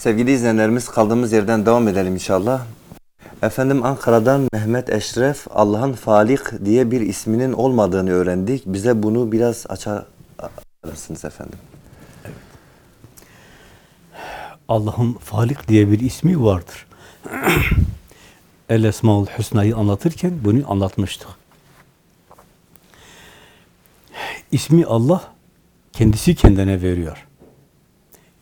Sevgili izleyenlerimiz kaldığımız yerden devam edelim inşallah. Efendim Ankara'dan Mehmet Eşref Allah'ın Falik diye bir isminin olmadığını öğrendik. Bize bunu biraz açar mısınız efendim? Allah'ın Falik diye bir ismi vardır. El Esmaül Hüsna'yı anlatırken bunu anlatmıştık. İsmi Allah kendisi kendine veriyor.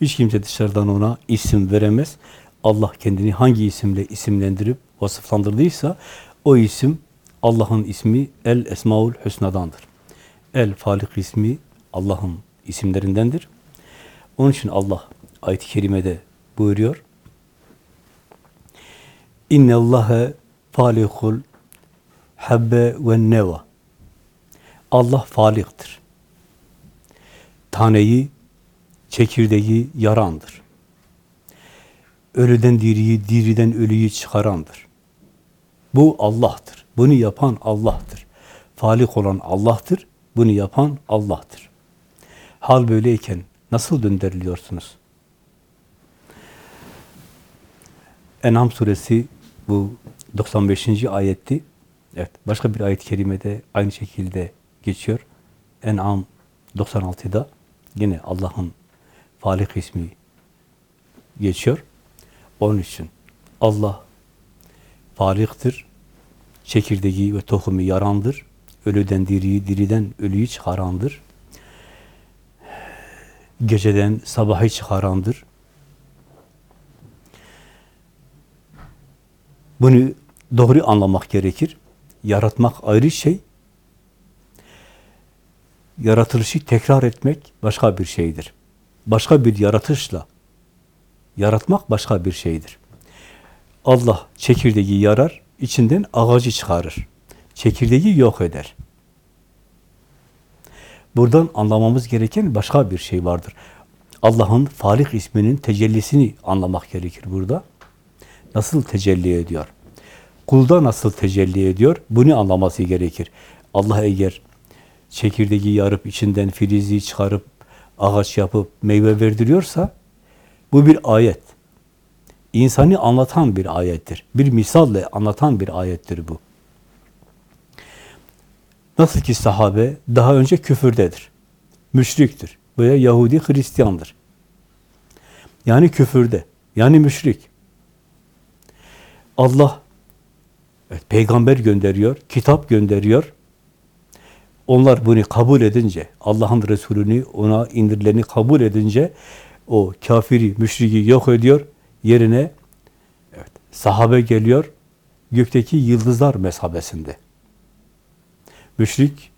Hiç kimse dışarıdan ona isim veremez. Allah kendini hangi isimle isimlendirip vasıflandırdıysa o isim Allah'ın ismi El Esmaül Hüsna'dandır. El Falik ismi Allah'ın isimlerindendir. Onun için Allah ayet-i kerimede buyuruyor. İnne Allahe falikul habbe ve neva. Allah faliktir. Taneyi, çekirdeği yarandır. Ölüden diriyi, diriden ölüyü çıkarandır. Bu Allah'tır. Bunu yapan Allah'tır. Falik olan Allah'tır. Bunu yapan Allah'tır. Hal böyleyken nasıl döndürülüyorsunuz? En'am suresi bu 95. ayetti. Evet, başka bir ayet-i kerimede aynı şekilde geçiyor. En'am 96'da yine Allah'ın Falik ismi geçiyor. Onun için Allah Falik'tir. Çekirdeği ve tohumu yarandır. Ölüden diriyi, diriden ölüyü çıkarandır. Geceden sabahı çıkarandır. Bunu doğru anlamak gerekir. Yaratmak ayrı şey. Yaratılışı tekrar etmek başka bir şeydir. Başka bir yaratışla yaratmak başka bir şeydir. Allah çekirdeği yarar, içinden ağacı çıkarır. Çekirdeği yok eder. Buradan anlamamız gereken başka bir şey vardır. Allah'ın Falik isminin tecellisini anlamak gerekir burada nasıl tecelli ediyor? Kulda nasıl tecelli ediyor? Bunu anlaması gerekir. Allah eğer çekirdeği yarıp içinden filizi çıkarıp ağaç yapıp meyve verdiriyorsa bu bir ayet. İnsanı anlatan bir ayettir. Bir misalle anlatan bir ayettir bu. Nasıl ki sahabe daha önce küfürdedir. Müşriktir veya Yahudi Hristiyandır. Yani küfürde, yani müşrik. Allah evet, peygamber gönderiyor, kitap gönderiyor. Onlar bunu kabul edince, Allah'ın Resulünü ona indirileni kabul edince o kafiri, müşriki yok ediyor. Yerine evet, sahabe geliyor, gökteki yıldızlar mesabesinde. Müşrik,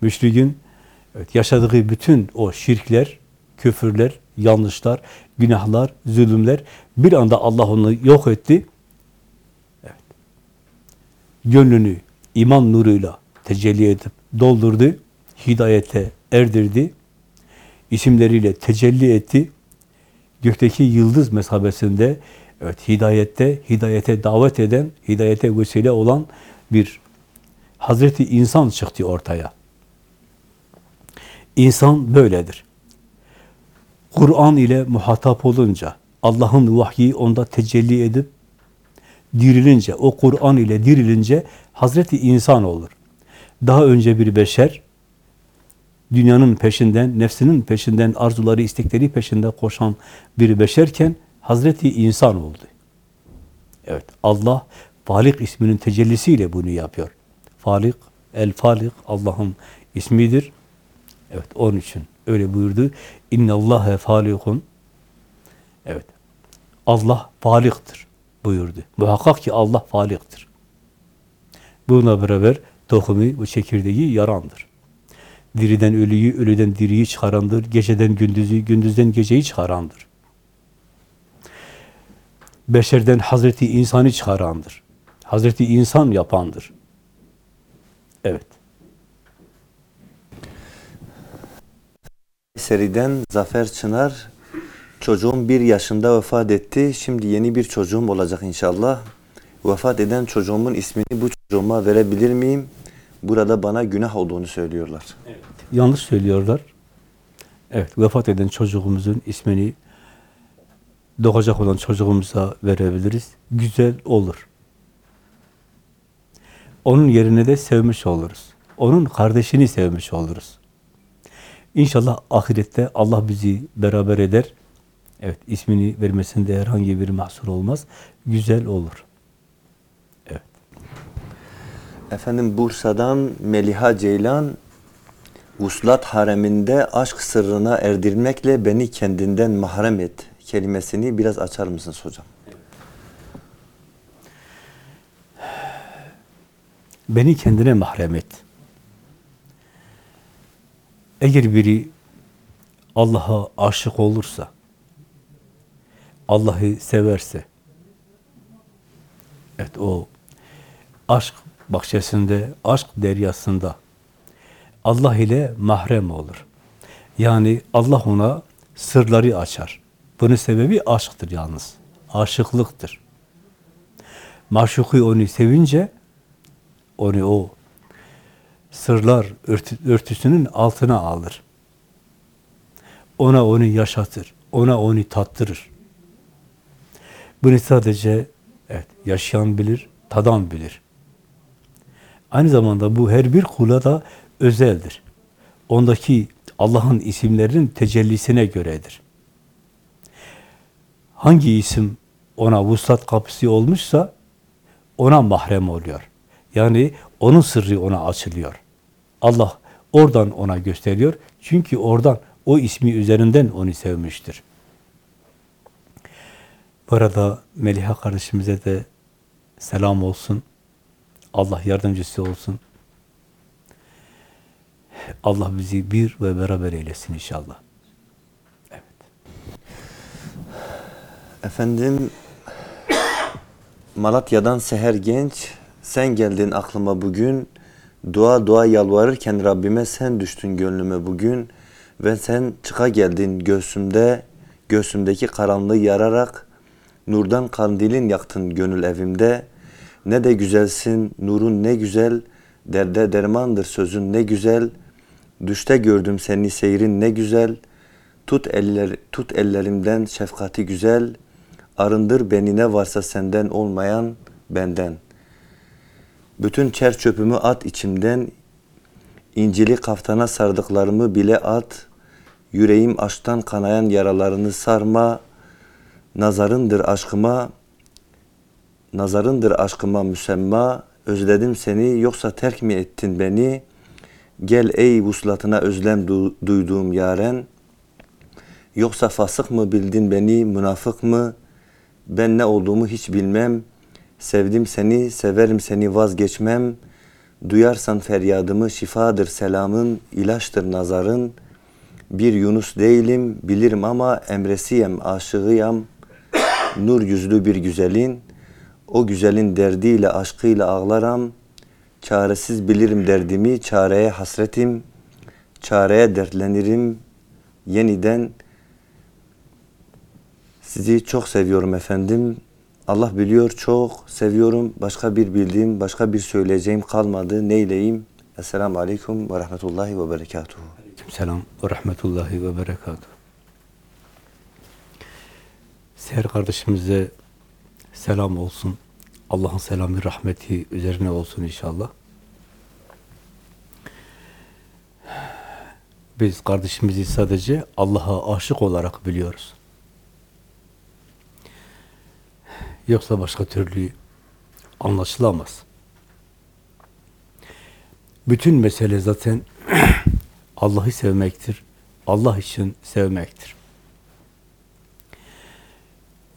müşrikin evet, yaşadığı bütün o şirkler, küfürler, yanlışlar, günahlar, zulümler bir anda Allah onu yok etti gönlünü iman nuruyla tecelli edip doldurdu, hidayete erdirdi, isimleriyle tecelli etti. Gökteki yıldız mesabesinde evet hidayette, hidayete davet eden, hidayete vesile olan bir Hazreti insan çıktı ortaya. İnsan böyledir. Kur'an ile muhatap olunca, Allah'ın vahyi onda tecelli edip dirilince, o Kur'an ile dirilince Hazreti insan olur. Daha önce bir beşer, dünyanın peşinden, nefsinin peşinden, arzuları, istekleri peşinde koşan bir beşerken Hazreti insan oldu. Evet, Allah Falik isminin tecellisiyle bunu yapıyor. Falik, El Falik Allah'ın ismidir. Evet, onun için öyle buyurdu. İnne Allahe falikun. Evet. Allah faliktir buyurdu. Muhakkak ki Allah faliktir. Bununla beraber tohumu bu çekirdeği yarandır. Diriden ölüyü, ölüden diriyi çıkarandır. Geceden gündüzü, gündüzden geceyi çıkarandır. Beşerden Hazreti insanı çıkarandır. Hazreti insan yapandır. Evet. Seriden Zafer Çınar Çocuğum bir yaşında vefat etti. Şimdi yeni bir çocuğum olacak inşallah. Vefat eden çocuğumun ismini bu çocuğuma verebilir miyim? Burada bana günah olduğunu söylüyorlar. Evet. Yanlış söylüyorlar. Evet, vefat eden çocuğumuzun ismini doğacak olan çocuğumuza verebiliriz. Güzel olur. Onun yerine de sevmiş oluruz. Onun kardeşini sevmiş oluruz. İnşallah ahirette Allah bizi beraber eder. Evet, ismini vermesinde herhangi bir mahsur olmaz. Güzel olur. Evet. Efendim Bursa'dan Meliha Ceylan Vuslat hareminde aşk sırrına erdirmekle beni kendinden mahrem et kelimesini biraz açar mısınız hocam? Beni kendine mahrem et. Eğer biri Allah'a aşık olursa, Allah'ı severse, evet o aşk bahçesinde, aşk deryasında Allah ile mahrem olur. Yani Allah ona sırları açar. Bunun sebebi aşktır yalnız. Aşıklıktır. Maşuku onu sevince onu o sırlar örtü, örtüsünün altına alır. Ona onu yaşatır. Ona onu tattırır. Bunu sadece evet, yaşayan bilir, tadan bilir. Aynı zamanda bu her bir kula da özeldir. Ondaki Allah'ın isimlerinin tecellisine göredir. Hangi isim ona vuslat kapısı olmuşsa ona mahrem oluyor. Yani onun sırrı ona açılıyor. Allah oradan ona gösteriyor. Çünkü oradan o ismi üzerinden onu sevmiştir. Bu arada Meliha kardeşimize de selam olsun. Allah yardımcısı olsun. Allah bizi bir ve beraber eylesin inşallah. Evet. Efendim Malatya'dan Seher Genç sen geldin aklıma bugün dua dua yalvarırken Rabbime sen düştün gönlüme bugün ve sen çıka geldin göğsümde göğsümdeki karanlığı yararak nurdan kandilin yaktın gönül evimde ne de güzelsin nurun ne güzel derde dermandır sözün ne güzel. Düşte gördüm seni seyrin ne güzel. Tut eller tut ellerimden şefkati güzel. Arındır beni ne varsa senden olmayan benden. Bütün çer çöpümü at içimden. İncili kaftana sardıklarımı bile at. Yüreğim aşktan kanayan yaralarını sarma. Nazarındır aşkıma nazarındır aşkıma müsemma özledim seni yoksa terk mi ettin beni? Gel ey vuslatına özlem du- duyduğum yaren. Yoksa fasık mı bildin beni münafık mı? Ben ne olduğumu hiç bilmem. Sevdim seni severim seni vazgeçmem. Duyarsan feryadımı şifadır selamın ilaçtır nazarın. Bir Yunus değilim bilirim ama emresiyem aşığıyam. Nur yüzlü bir güzelin o güzelin derdiyle aşkıyla ağlaram. Çaresiz bilirim derdimi çareye hasretim. Çareye dertlenirim. Yeniden sizi çok seviyorum efendim. Allah biliyor çok seviyorum. Başka bir bildiğim başka bir söyleyeceğim kalmadı. Neyleyim? Esselamu Aleyküm ve Rahmetullahi ve Berekatuhu. Selam ve rahmetullahi ve berekatuhu. Seher kardeşimize selam olsun. Allah'ın selamı, rahmeti üzerine olsun inşallah. Biz kardeşimizi sadece Allah'a aşık olarak biliyoruz. Yoksa başka türlü anlaşılamaz. Bütün mesele zaten Allah'ı sevmektir. Allah için sevmektir.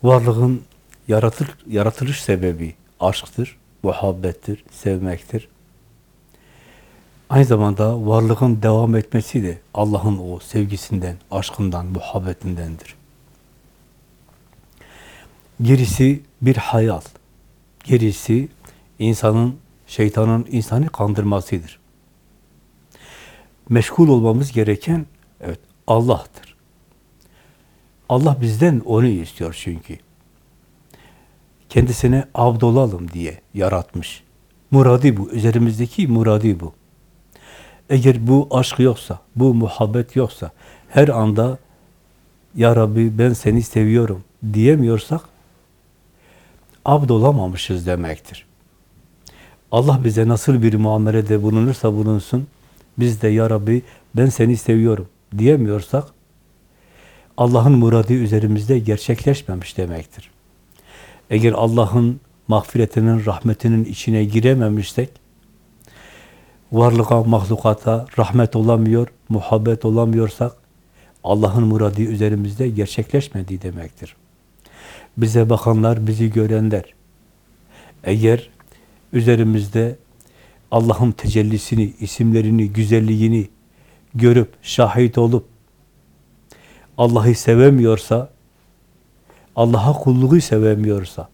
Varlığın yaratır, yaratılış sebebi aşktır, muhabbettir, sevmektir. Aynı zamanda varlığın devam etmesi de Allah'ın o sevgisinden, aşkından, muhabbetindendir. Gerisi bir hayal. Gerisi insanın, şeytanın insanı kandırmasıdır meşgul olmamız gereken evet Allah'tır. Allah bizden onu istiyor çünkü. Kendisine abd olalım diye yaratmış. Muradi bu. Üzerimizdeki muradi bu. Eğer bu aşk yoksa, bu muhabbet yoksa, her anda Ya Rabbi ben seni seviyorum, diyemiyorsak abd olamamışız demektir. Allah bize nasıl bir muamelede bulunursa bulunsun, biz de ya Rabbi ben seni seviyorum diyemiyorsak, Allah'ın muradı üzerimizde gerçekleşmemiş demektir. Eğer Allah'ın mağfiretinin, rahmetinin içine girememişsek, varlığa, mahlukata rahmet olamıyor, muhabbet olamıyorsak, Allah'ın muradı üzerimizde gerçekleşmediği demektir. Bize bakanlar, bizi görenler, eğer üzerimizde Allah'ın tecellisini, isimlerini, güzelliğini görüp, şahit olup, Allah'ı sevemiyorsa, Allah'a kulluğu sevemiyorsa,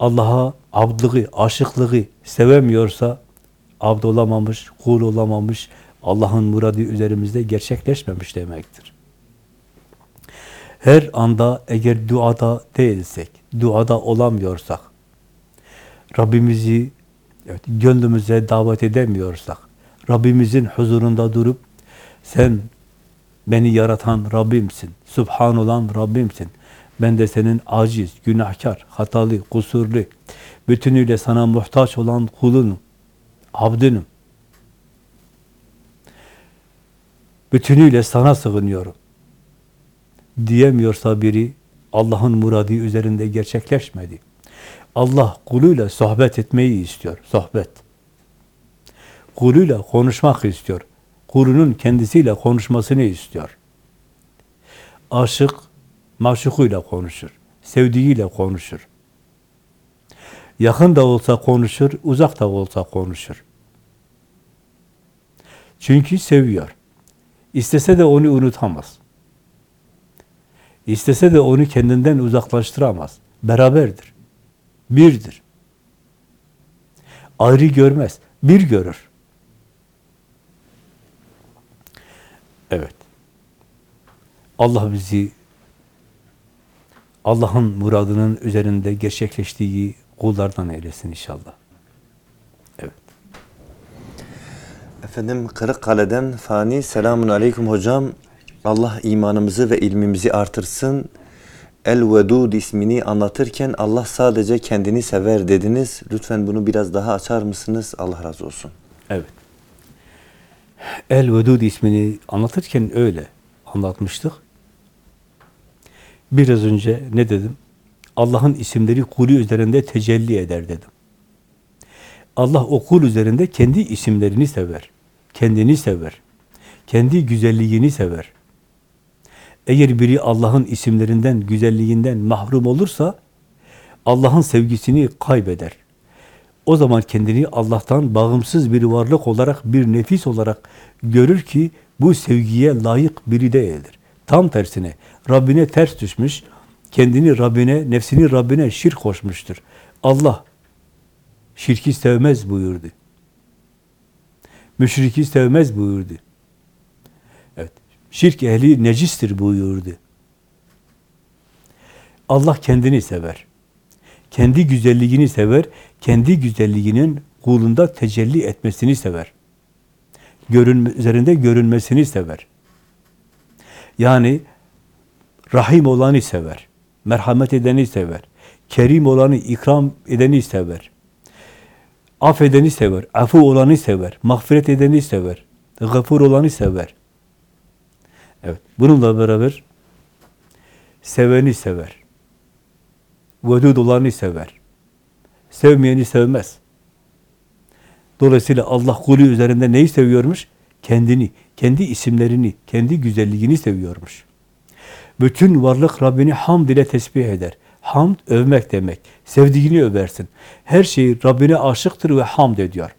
Allah'a abdlığı, aşıklığı sevemiyorsa, abd olamamış, kul olamamış, Allah'ın muradı üzerimizde gerçekleşmemiş demektir. Her anda eğer duada değilsek, duada olamıyorsak, Rabbimizi evet, gönlümüze davet edemiyorsak, Rabbimizin huzurunda durup, sen beni yaratan Rabbimsin, Subhan olan Rabbimsin, ben de senin aciz, günahkar, hatalı, kusurlu, bütünüyle sana muhtaç olan kulunum, abdünüm. Bütünüyle sana sığınıyorum. Diyemiyorsa biri, Allah'ın muradı üzerinde gerçekleşmedi. Allah kuluyla sohbet etmeyi istiyor, sohbet. Kuluyla konuşmak istiyor. Kulunun kendisiyle konuşmasını istiyor. Aşık, maşukuyla konuşur. Sevdiğiyle konuşur. Yakın da olsa konuşur, uzak da olsa konuşur. Çünkü seviyor. İstese de onu unutamaz. İstese de onu kendinden uzaklaştıramaz. Beraberdir. Birdir. Ayrı görmez. Bir görür. Evet. Allah bizi Allah'ın muradının üzerinde gerçekleştiği kullardan eylesin inşallah. Evet. Efendim Kırıkkale'den Fani selamun aleyküm hocam. Allah imanımızı ve ilmimizi artırsın. El-Vedud ismini anlatırken Allah sadece kendini sever dediniz. Lütfen bunu biraz daha açar mısınız? Allah razı olsun. Evet. El-Vedud ismini anlatırken öyle anlatmıştık. Biraz önce ne dedim? Allah'ın isimleri kulü üzerinde tecelli eder dedim. Allah o kul üzerinde kendi isimlerini sever. Kendini sever. Kendi güzelliğini sever. Eğer biri Allah'ın isimlerinden, güzelliğinden mahrum olursa Allah'ın sevgisini kaybeder. O zaman kendini Allah'tan bağımsız bir varlık olarak, bir nefis olarak görür ki bu sevgiye layık biri değildir. Tam tersine Rabbine ters düşmüş, kendini Rabbine, nefsini Rabbine şirk koşmuştur. Allah şirki sevmez buyurdu. Müşriki sevmez buyurdu. Evet. Şirk ehli necistir buyurdu. Allah kendini sever. Kendi güzelliğini sever. Kendi güzelliğinin kulunda tecelli etmesini sever. Görünme, üzerinde görünmesini sever. Yani rahim olanı sever. Merhamet edeni sever. Kerim olanı, ikram edeni sever. Affedeni sever. Afu olanı sever. Mağfiret edeni sever. Gafur olanı sever. Evet. Bununla beraber seveni sever. Vedud olanı sever. Sevmeyeni sevmez. Dolayısıyla Allah kulü üzerinde neyi seviyormuş? Kendini, kendi isimlerini, kendi güzelliğini seviyormuş. Bütün varlık Rabbini hamd ile tesbih eder. Hamd övmek demek. Sevdiğini översin. Her şeyi Rabbine aşıktır ve hamd ediyor.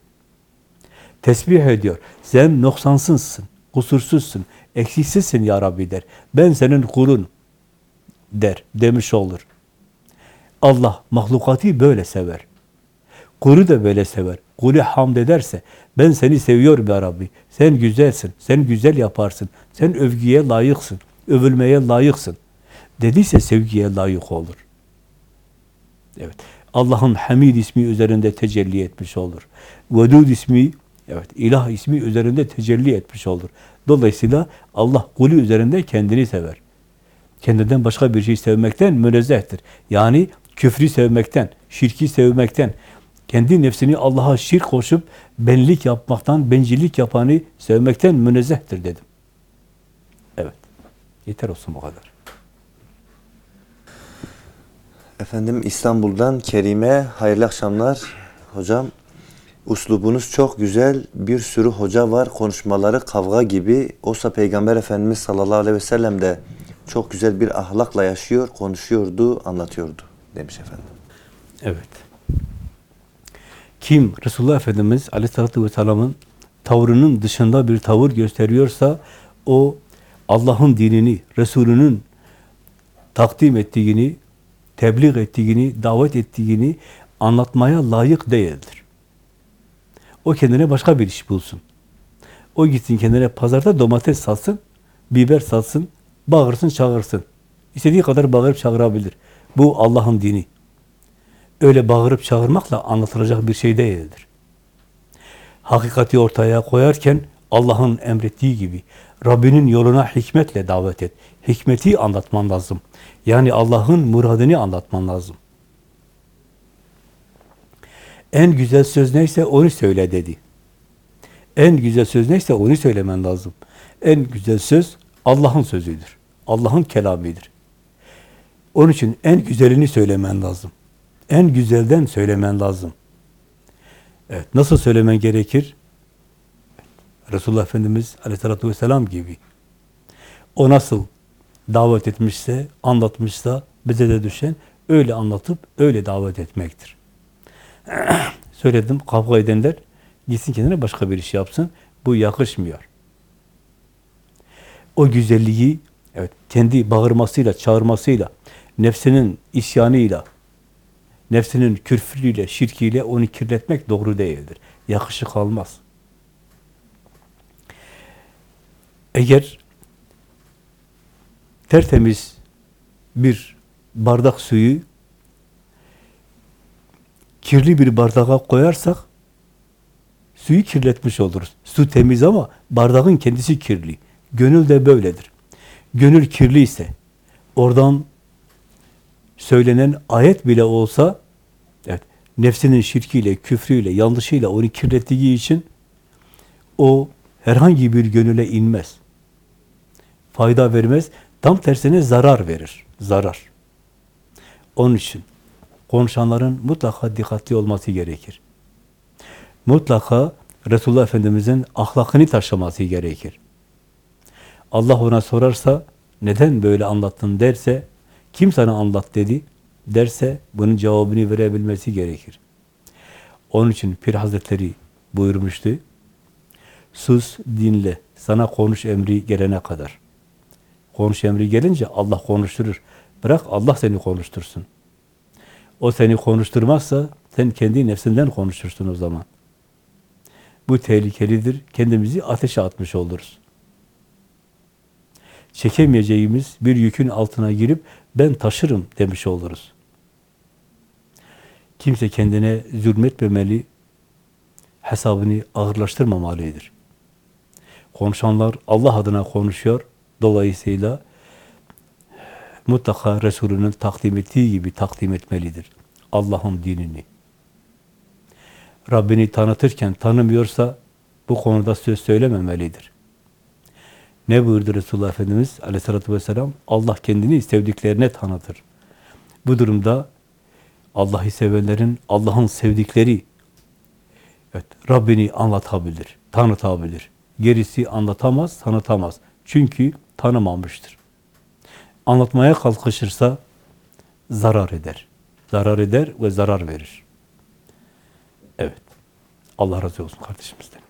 Tesbih ediyor. Sen noksansızsın, kusursuzsun, eksiksizsin ya Rabbi der. Ben senin kulun der, demiş olur. Allah mahlukatı böyle sever. Kulu da böyle sever. Kulü hamd ederse, ben seni seviyorum ya Rabbi. Sen güzelsin, sen güzel yaparsın, sen övgüye layıksın, övülmeye layıksın. Dediyse sevgiye layık olur. Evet. Allah'ın Hamid ismi üzerinde tecelli etmiş olur. Vedud ismi, evet, ilah ismi üzerinde tecelli etmiş olur. Dolayısıyla Allah kulü üzerinde kendini sever. kendinden başka bir şey sevmekten münezzehtir. Yani küfrü sevmekten, şirki sevmekten, kendi nefsini Allah'a şirk koşup benlik yapmaktan, bencillik yapanı sevmekten münezzehtir dedim. Yeter olsun bu kadar. Efendim İstanbul'dan Kerime, hayırlı akşamlar. Hocam, uslubunuz çok güzel. Bir sürü hoca var, konuşmaları kavga gibi. Oysa Peygamber Efendimiz sallallahu aleyhi ve sellem de çok güzel bir ahlakla yaşıyor, konuşuyordu, anlatıyordu demiş efendim. Evet. Kim Resulullah Efendimiz Aleyhisselatü Vesselam'ın tavrının dışında bir tavır gösteriyorsa o Allah'ın dinini, Resulünün takdim ettiğini, tebliğ ettiğini, davet ettiğini anlatmaya layık değildir. O kendine başka bir iş bulsun. O gitsin kendine pazarda domates satsın, biber satsın, bağırsın, çağırsın. İstediği kadar bağırıp çağırabilir. Bu Allah'ın dini. Öyle bağırıp çağırmakla anlatılacak bir şey değildir. Hakikati ortaya koyarken Allah'ın emrettiği gibi Rabbinin yoluna hikmetle davet et. Hikmeti anlatman lazım. Yani Allah'ın muradını anlatman lazım. En güzel söz neyse onu söyle dedi. En güzel söz neyse onu söylemen lazım. En güzel söz Allah'ın sözüdür. Allah'ın kelamidir. Onun için en güzelini söylemen lazım. En güzelden söylemen lazım. Evet, nasıl söylemen gerekir? Resulullah Efendimiz aleyhissalatü vesselam gibi. O nasıl davet etmişse, anlatmışsa bize de düşen öyle anlatıp öyle davet etmektir. Söyledim, kavga edenler gitsin kendine başka bir iş yapsın. Bu yakışmıyor. O güzelliği evet kendi bağırmasıyla, çağırmasıyla, nefsinin isyanıyla, nefsinin küfrüyle, şirkiyle onu kirletmek doğru değildir. Yakışık almaz. Eğer tertemiz bir bardak suyu kirli bir bardağa koyarsak suyu kirletmiş oluruz. Su temiz ama bardağın kendisi kirli. Gönül de böyledir. Gönül kirli ise oradan söylenen ayet bile olsa evet, nefsinin şirkiyle, küfrüyle, yanlışıyla onu kirlettiği için o herhangi bir gönüle inmez. Fayda vermez. Tam tersine zarar verir. Zarar. Onun için konuşanların mutlaka dikkatli olması gerekir. Mutlaka Resulullah Efendimiz'in ahlakını taşıması gerekir. Allah ona sorarsa neden böyle anlattın derse kim sana anlat dedi derse bunun cevabını verebilmesi gerekir. Onun için Pir Hazretleri buyurmuştu. Sus, dinle. Sana konuş emri gelene kadar. Konuş emri gelince Allah konuşturur. Bırak Allah seni konuştursun. O seni konuşturmazsa sen kendi nefsinden konuşursun o zaman. Bu tehlikelidir. Kendimizi ateşe atmış oluruz. Çekemeyeceğimiz bir yükün altına girip ben taşırım demiş oluruz. Kimse kendine zulmetmemeli, hesabını ağırlaştırmamalıdır. Konuşanlar Allah adına konuşuyor. Dolayısıyla mutlaka Resulünün takdim ettiği gibi takdim etmelidir. Allah'ın dinini. Rabbini tanıtırken tanımıyorsa bu konuda söz söylememelidir. Ne buyurdu Resulullah Efendimiz aleyhissalatü vesselam? Allah kendini sevdiklerine tanıtır. Bu durumda Allah'ı sevenlerin, Allah'ın sevdikleri evet, Rabbini anlatabilir, tanıtabilir. Gerisi anlatamaz, tanıtamaz. Çünkü tanımamıştır. Anlatmaya kalkışırsa zarar eder. Zarar eder ve zarar verir. Evet. Allah razı olsun kardeşimizden.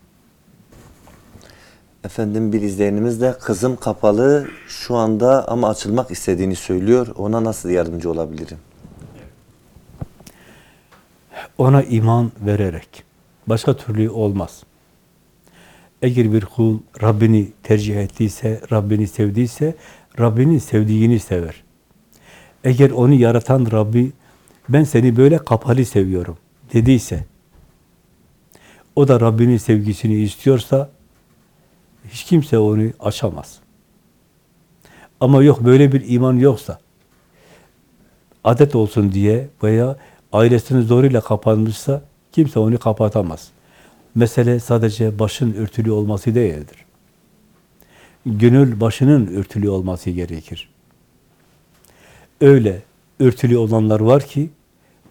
Efendim bir izleyenimiz de kızım kapalı şu anda ama açılmak istediğini söylüyor. Ona nasıl yardımcı olabilirim? Ona iman vererek. Başka türlü olmaz. Eğer bir kul Rabbini tercih ettiyse, Rabbini sevdiyse, Rabbinin sevdiğini sever. Eğer onu yaratan Rabbi, ben seni böyle kapalı seviyorum dediyse, o da Rabbinin sevgisini istiyorsa, hiç kimse onu açamaz. Ama yok böyle bir iman yoksa, adet olsun diye veya ailesinin zoruyla kapanmışsa kimse onu kapatamaz. Mesele sadece başın örtülü olması değildir. Gönül başının örtülü olması gerekir. Öyle örtülü olanlar var ki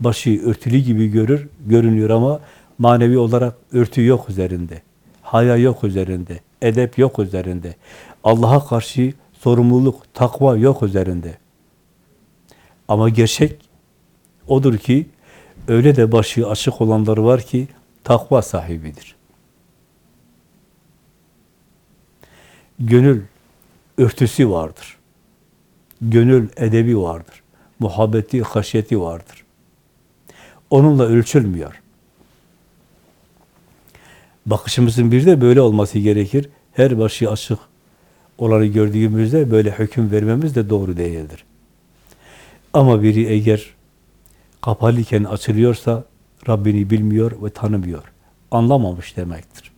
başı örtülü gibi görür, görünüyor ama manevi olarak örtü yok üzerinde. Haya yok üzerinde, edep yok üzerinde. Allah'a karşı sorumluluk, takva yok üzerinde. Ama gerçek odur ki öyle de başı açık olanlar var ki takva sahibidir. Gönül örtüsü vardır. Gönül edebi vardır. Muhabbeti, haşyeti vardır. Onunla ölçülmüyor. Bakışımızın bir de böyle olması gerekir. Her başı açık olanı gördüğümüzde böyle hüküm vermemiz de doğru değildir. Ama biri eğer kapalıyken açılıyorsa Rabbini bilmiyor ve tanımıyor. Anlamamış demektir.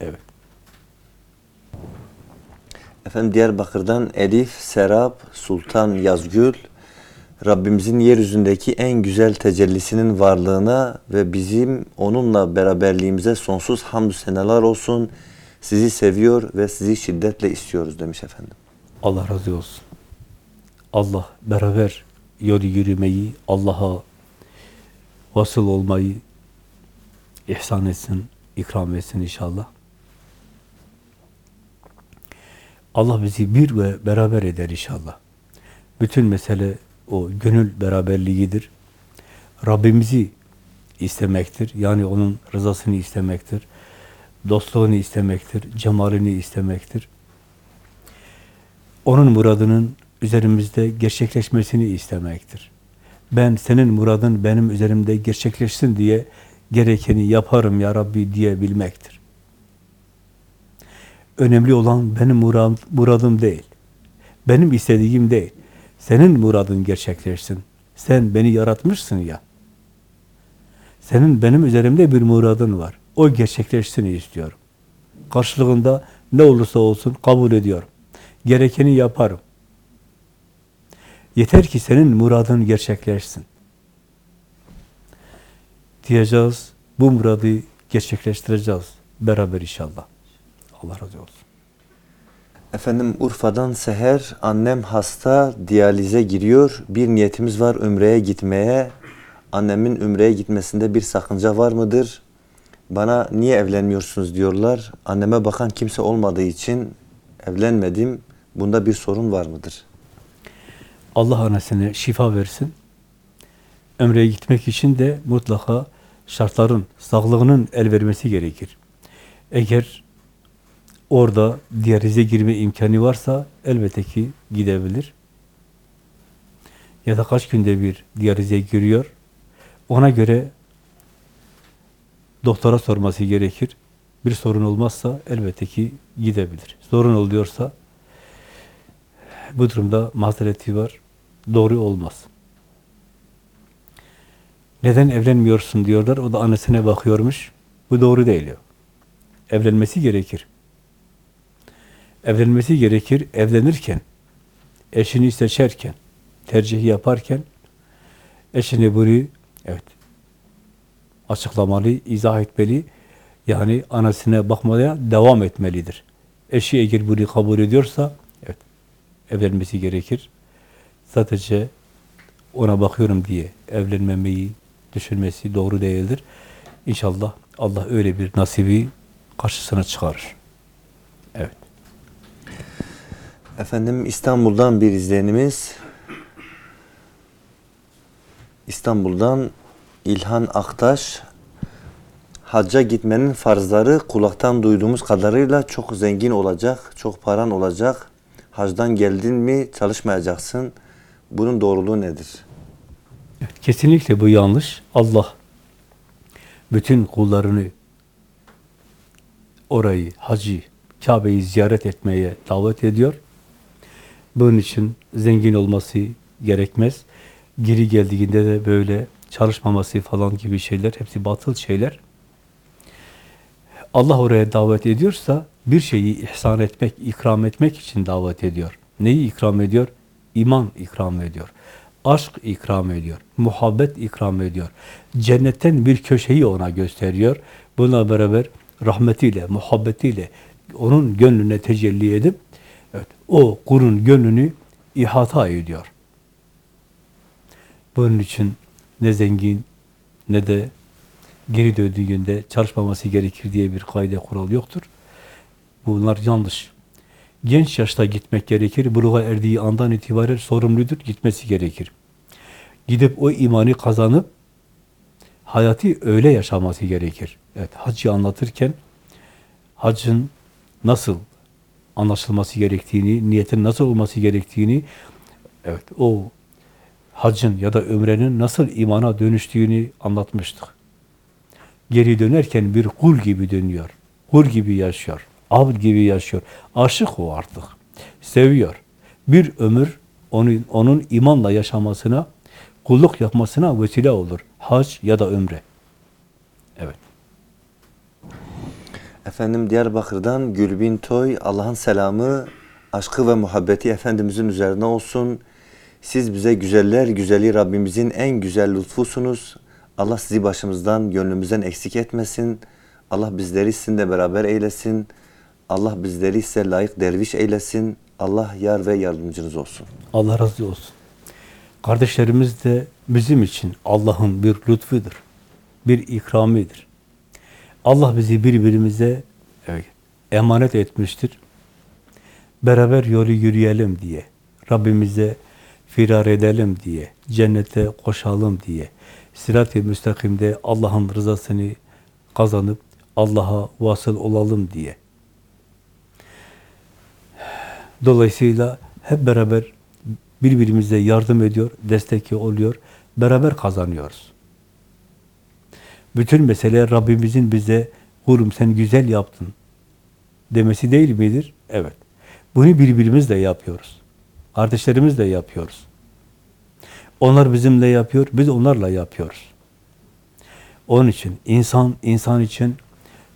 Evet. Efendim Diyarbakır'dan Elif, Serap, Sultan Yazgül, Rabbimizin yeryüzündeki en güzel tecellisinin varlığına ve bizim onunla beraberliğimize sonsuz hamdü seneler olsun. Sizi seviyor ve sizi şiddetle istiyoruz demiş efendim. Allah razı olsun. Allah beraber yolu yürümeyi, Allah'a vasıl olmayı ihsan etsin, ikram etsin inşallah. Allah bizi bir ve beraber eder inşallah. Bütün mesele o gönül beraberliğidir. Rabbimizi istemektir. Yani onun rızasını istemektir. Dostluğunu istemektir. Cemalini istemektir. Onun muradının üzerimizde gerçekleşmesini istemektir. Ben senin muradın benim üzerimde gerçekleşsin diye gerekeni yaparım ya Rabbi diyebilmektir. Önemli olan benim murad, muradım değil. Benim istediğim değil. Senin muradın gerçekleşsin. Sen beni yaratmışsın ya. Senin benim üzerimde bir muradın var. O gerçekleşsin istiyorum. Karşılığında ne olursa olsun kabul ediyorum. Gerekeni yaparım. Yeter ki senin muradın gerçekleşsin. Diyeceğiz, bu muradı gerçekleştireceğiz beraber inşallah. Allah razı olsun. Efendim Urfa'dan Seher, annem hasta, diyalize giriyor. Bir niyetimiz var Ümre'ye gitmeye. Annemin Ümre'ye gitmesinde bir sakınca var mıdır? Bana niye evlenmiyorsunuz diyorlar. Anneme bakan kimse olmadığı için evlenmedim. Bunda bir sorun var mıdır? Allah annesine şifa versin. Ömreye gitmek için de mutlaka şartların, sağlığının el vermesi gerekir. Eğer orada diyalize girme imkanı varsa elbette ki gidebilir. Ya da kaç günde bir diyalize giriyor. Ona göre doktora sorması gerekir. Bir sorun olmazsa elbette ki gidebilir. Sorun oluyorsa bu durumda mazereti var. Doğru olmaz. Neden evlenmiyorsun diyorlar. O da annesine bakıyormuş. Bu doğru değil. ya. Evlenmesi gerekir. Evlenmesi gerekir. Evlenirken, eşini seçerken, tercihi yaparken eşine bunu evet açıklamalı, izah etmeli. Yani anasına bakmaya devam etmelidir. Eşi eğer bunu kabul ediyorsa evlenmesi gerekir. Sadece ona bakıyorum diye evlenmemeyi düşünmesi doğru değildir. İnşallah Allah öyle bir nasibi karşısına çıkarır. Evet. Efendim İstanbul'dan bir izleyenimiz İstanbul'dan İlhan Aktaş hacca gitmenin farzları kulaktan duyduğumuz kadarıyla çok zengin olacak, çok paran olacak. Hacdan geldin mi çalışmayacaksın. Bunun doğruluğu nedir? Kesinlikle bu yanlış. Allah bütün kullarını orayı, hacı, Kabe'yi ziyaret etmeye davet ediyor. Bunun için zengin olması gerekmez. Geri geldiğinde de böyle çalışmaması falan gibi şeyler, hepsi batıl şeyler. Allah oraya davet ediyorsa bir şeyi ihsan etmek, ikram etmek için davet ediyor. Neyi ikram ediyor? İman ikram ediyor. Aşk ikram ediyor. Muhabbet ikram ediyor. Cennetten bir köşeyi ona gösteriyor. Buna beraber rahmetiyle, muhabbetiyle onun gönlüne tecelli edip evet, o kulun gönlünü ihata ediyor. Bunun için ne zengin ne de geri döndüğünde çalışmaması gerekir diye bir kaide kural yoktur. Bunlar yanlış. Genç yaşta gitmek gerekir. Buluğa erdiği andan itibaren sorumludur, gitmesi gerekir. Gidip o imanı kazanıp hayatı öyle yaşaması gerekir. Evet, hacı anlatırken hacın nasıl anlaşılması gerektiğini, niyetin nasıl olması gerektiğini, evet o hacın ya da ömrenin nasıl imana dönüştüğünü anlatmıştık. Geri dönerken bir kul gibi dönüyor. Kul gibi yaşıyor. Abd gibi yaşıyor. Aşık o artık. Seviyor. Bir ömür onun, onun imanla yaşamasına, kulluk yapmasına vesile olur. Hac ya da ömre. Evet. Efendim Diyarbakır'dan Gülbin Toy, Allah'ın selamı, aşkı ve muhabbeti Efendimizin üzerine olsun. Siz bize güzeller güzeli Rabbimizin en güzel lütfusunuz. Allah sizi başımızdan, gönlümüzden eksik etmesin. Allah bizleri sizinle beraber eylesin. Allah bizleri ise layık derviş eylesin. Allah yar ve yardımcınız olsun. Allah razı olsun. Kardeşlerimiz de bizim için Allah'ın bir lütfudur. Bir ikramidir. Allah bizi birbirimize evet, emanet etmiştir. Beraber yolu yürüyelim diye. Rabbimize firar edelim diye. Cennete koşalım diye. Sirat-i müstakimde Allah'ın rızasını kazanıp Allah'a vasıl olalım diye. Dolayısıyla hep beraber birbirimize yardım ediyor, destek oluyor, beraber kazanıyoruz. Bütün mesele Rabbimizin bize kulum sen güzel yaptın demesi değil midir? Evet. Bunu birbirimizle yapıyoruz. Kardeşlerimizle yapıyoruz. Onlar bizimle yapıyor, biz onlarla yapıyoruz. Onun için insan, insan için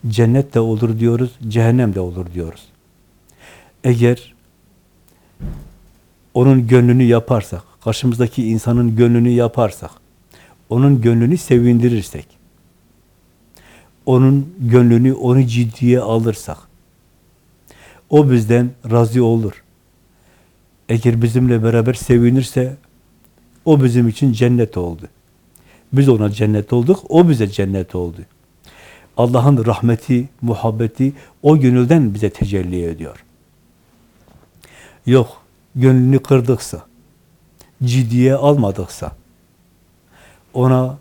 cennet de olur diyoruz, cehennem de olur diyoruz. Eğer onun gönlünü yaparsak, karşımızdaki insanın gönlünü yaparsak, onun gönlünü sevindirirsek, onun gönlünü, onu ciddiye alırsak, o bizden razı olur. Eğer bizimle beraber sevinirse, o bizim için cennet oldu. Biz ona cennet olduk, o bize cennet oldu. Allah'ın rahmeti, muhabbeti o gönülden bize tecelli ediyor. Yok, gönlünü kırdıksa, ciddiye almadıksa, ona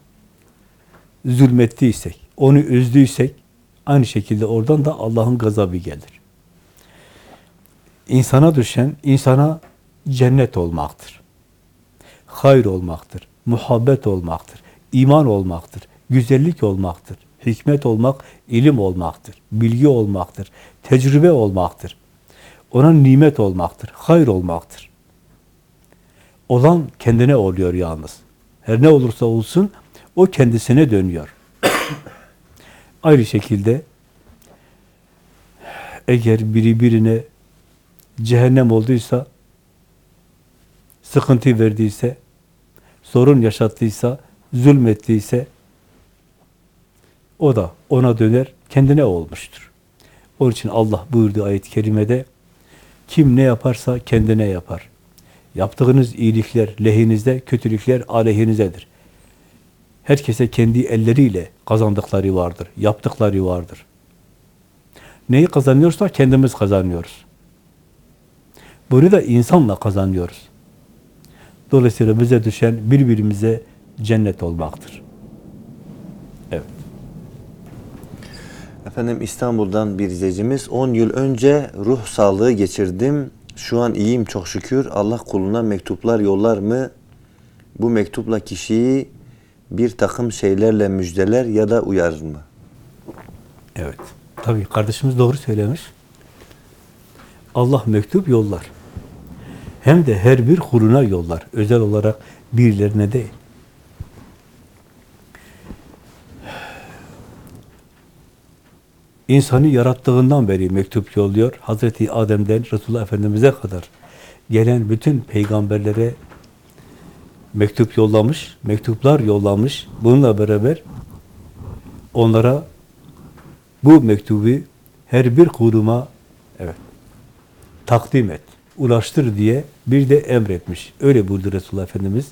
zulmettiysek, onu üzdüysek, aynı şekilde oradan da Allah'ın gazabı gelir. İnsana düşen, insana cennet olmaktır. Hayır olmaktır, muhabbet olmaktır, iman olmaktır, güzellik olmaktır, hikmet olmak, ilim olmaktır, bilgi olmaktır, tecrübe olmaktır. Ona nimet olmaktır, hayır olmaktır. Olan kendine oluyor yalnız. Her ne olursa olsun o kendisine dönüyor. Aynı şekilde eğer biri birine cehennem olduysa, sıkıntı verdiyse, sorun yaşattıysa, zulmettiyse, o da ona döner, kendine olmuştur. Onun için Allah buyurdu ayet-i kerimede, kim ne yaparsa kendine yapar. Yaptığınız iyilikler lehinizde, kötülükler aleyhinizedir. Herkese kendi elleriyle kazandıkları vardır, yaptıkları vardır. Neyi kazanıyorsa kendimiz kazanıyoruz. Bunu da insanla kazanıyoruz. Dolayısıyla bize düşen birbirimize cennet olmaktır. Efendim İstanbul'dan bir izleyicimiz 10 yıl önce ruh sağlığı geçirdim. Şu an iyiyim çok şükür. Allah kuluna mektuplar yollar mı? Bu mektupla kişiyi bir takım şeylerle müjdeler ya da uyarır mı? Evet. Tabii kardeşimiz doğru söylemiş. Allah mektup yollar. Hem de her bir kuluna yollar. Özel olarak birilerine değil. İnsanı yarattığından beri mektup yolluyor. Hazreti Adem'den Resulullah Efendimiz'e kadar gelen bütün peygamberlere mektup yollamış, mektuplar yollamış. Bununla beraber onlara bu mektubu her bir kuruma evet takdim et, ulaştır diye bir de emretmiş. Öyle buyurdu Resulullah Efendimiz.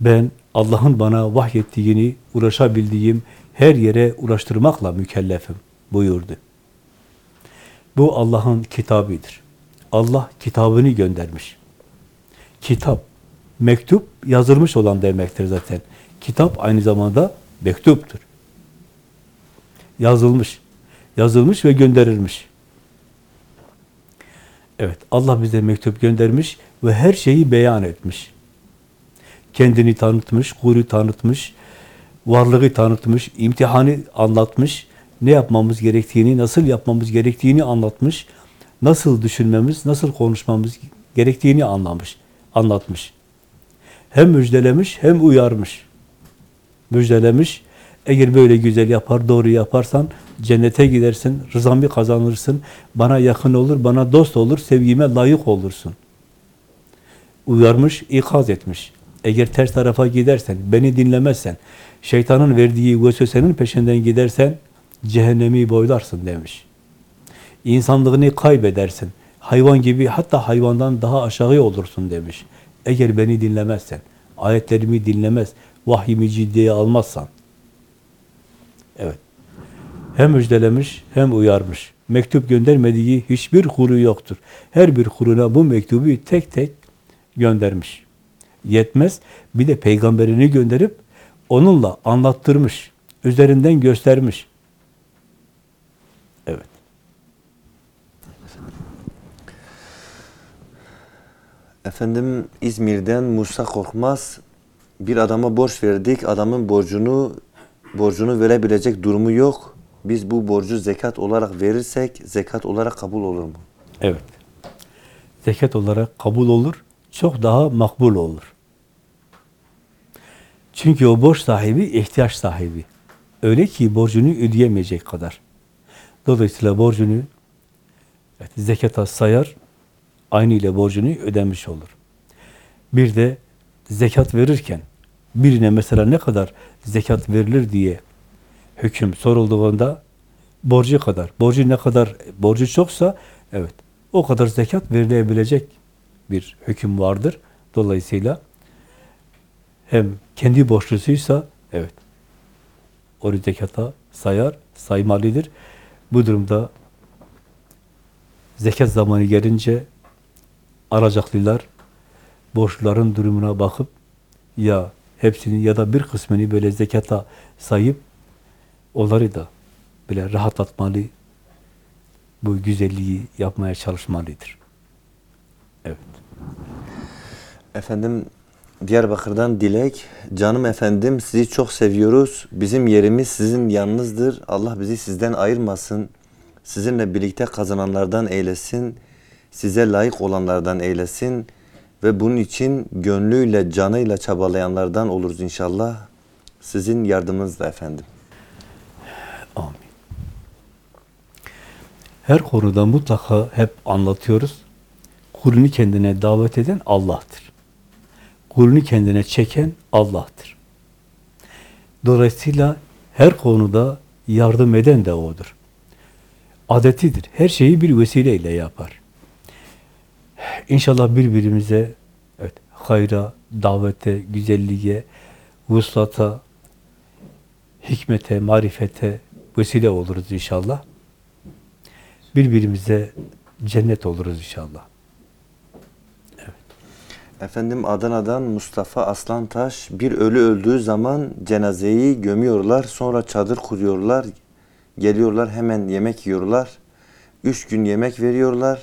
Ben Allah'ın bana vahyettiğini ulaşabildiğim her yere ulaştırmakla mükellefim buyurdu. Bu Allah'ın kitabıdır. Allah kitabını göndermiş. Kitap, mektup yazılmış olan demektir zaten. Kitap aynı zamanda mektuptur. Yazılmış. Yazılmış ve gönderilmiş. Evet, Allah bize mektup göndermiş ve her şeyi beyan etmiş. Kendini tanıtmış, kuru tanıtmış, varlığı tanıtmış, imtihanı anlatmış, ne yapmamız gerektiğini, nasıl yapmamız gerektiğini anlatmış, nasıl düşünmemiz, nasıl konuşmamız gerektiğini anlamış, anlatmış. Hem müjdelemiş hem uyarmış. Müjdelemiş, eğer böyle güzel yapar, doğru yaparsan cennete gidersin, rızamı kazanırsın, bana yakın olur, bana dost olur, sevgime layık olursun. Uyarmış, ikaz etmiş. Eğer ters tarafa gidersen, beni dinlemezsen, şeytanın verdiği vesvesenin peşinden gidersen, cehennemi boylarsın demiş. İnsanlığını kaybedersin. Hayvan gibi hatta hayvandan daha aşağı olursun demiş. Eğer beni dinlemezsen, ayetlerimi dinlemez, vahyimi ciddiye almazsan. Evet. Hem müjdelemiş hem uyarmış. Mektup göndermediği hiçbir kuru yoktur. Her bir kuruna bu mektubu tek tek göndermiş. Yetmez. Bir de peygamberini gönderip onunla anlattırmış. Üzerinden göstermiş. Evet. Efendim İzmir'den Musa Korkmaz bir adama borç verdik. Adamın borcunu borcunu verebilecek durumu yok. Biz bu borcu zekat olarak verirsek zekat olarak kabul olur mu? Evet. Zekat olarak kabul olur. Çok daha makbul olur. Çünkü o borç sahibi ihtiyaç sahibi. Öyle ki borcunu ödeyemeyecek kadar. Dolayısıyla borcunu evet, zekata sayar, aynı ile borcunu ödemiş olur. Bir de zekat verirken birine mesela ne kadar zekat verilir diye hüküm sorulduğunda borcu kadar, borcu ne kadar, borcu çoksa evet o kadar zekat verilebilecek bir hüküm vardır. Dolayısıyla hem kendi borçlusuysa evet onu zekata sayar, saymalıdır. Bu durumda zekat zamanı gelince alacaklılar borçluların durumuna bakıp ya hepsini ya da bir kısmını böyle zekata sayıp onları da böyle rahatlatmalı, bu güzelliği yapmaya çalışmalıdır. Evet. Efendim Diyarbakır'dan Dilek. Canım efendim sizi çok seviyoruz. Bizim yerimiz sizin yanınızdır. Allah bizi sizden ayırmasın. Sizinle birlikte kazananlardan eylesin. Size layık olanlardan eylesin. Ve bunun için gönlüyle, canıyla çabalayanlardan oluruz inşallah. Sizin yardımınızla efendim. Amin. Her konuda mutlaka hep anlatıyoruz. Kulünü kendine davet eden Allah'tır. Kulünü kendine çeken Allah'tır. Dolayısıyla her konuda yardım eden de O'dur. Adetidir. Her şeyi bir vesileyle yapar. İnşallah birbirimize evet, hayra, davete, güzelliğe, vuslata, hikmete, marifete vesile oluruz inşallah. Birbirimize cennet oluruz inşallah. Efendim Adana'dan Mustafa Aslantaş bir ölü öldüğü zaman cenazeyi gömüyorlar. Sonra çadır kuruyorlar. Geliyorlar hemen yemek yiyorlar. Üç gün yemek veriyorlar.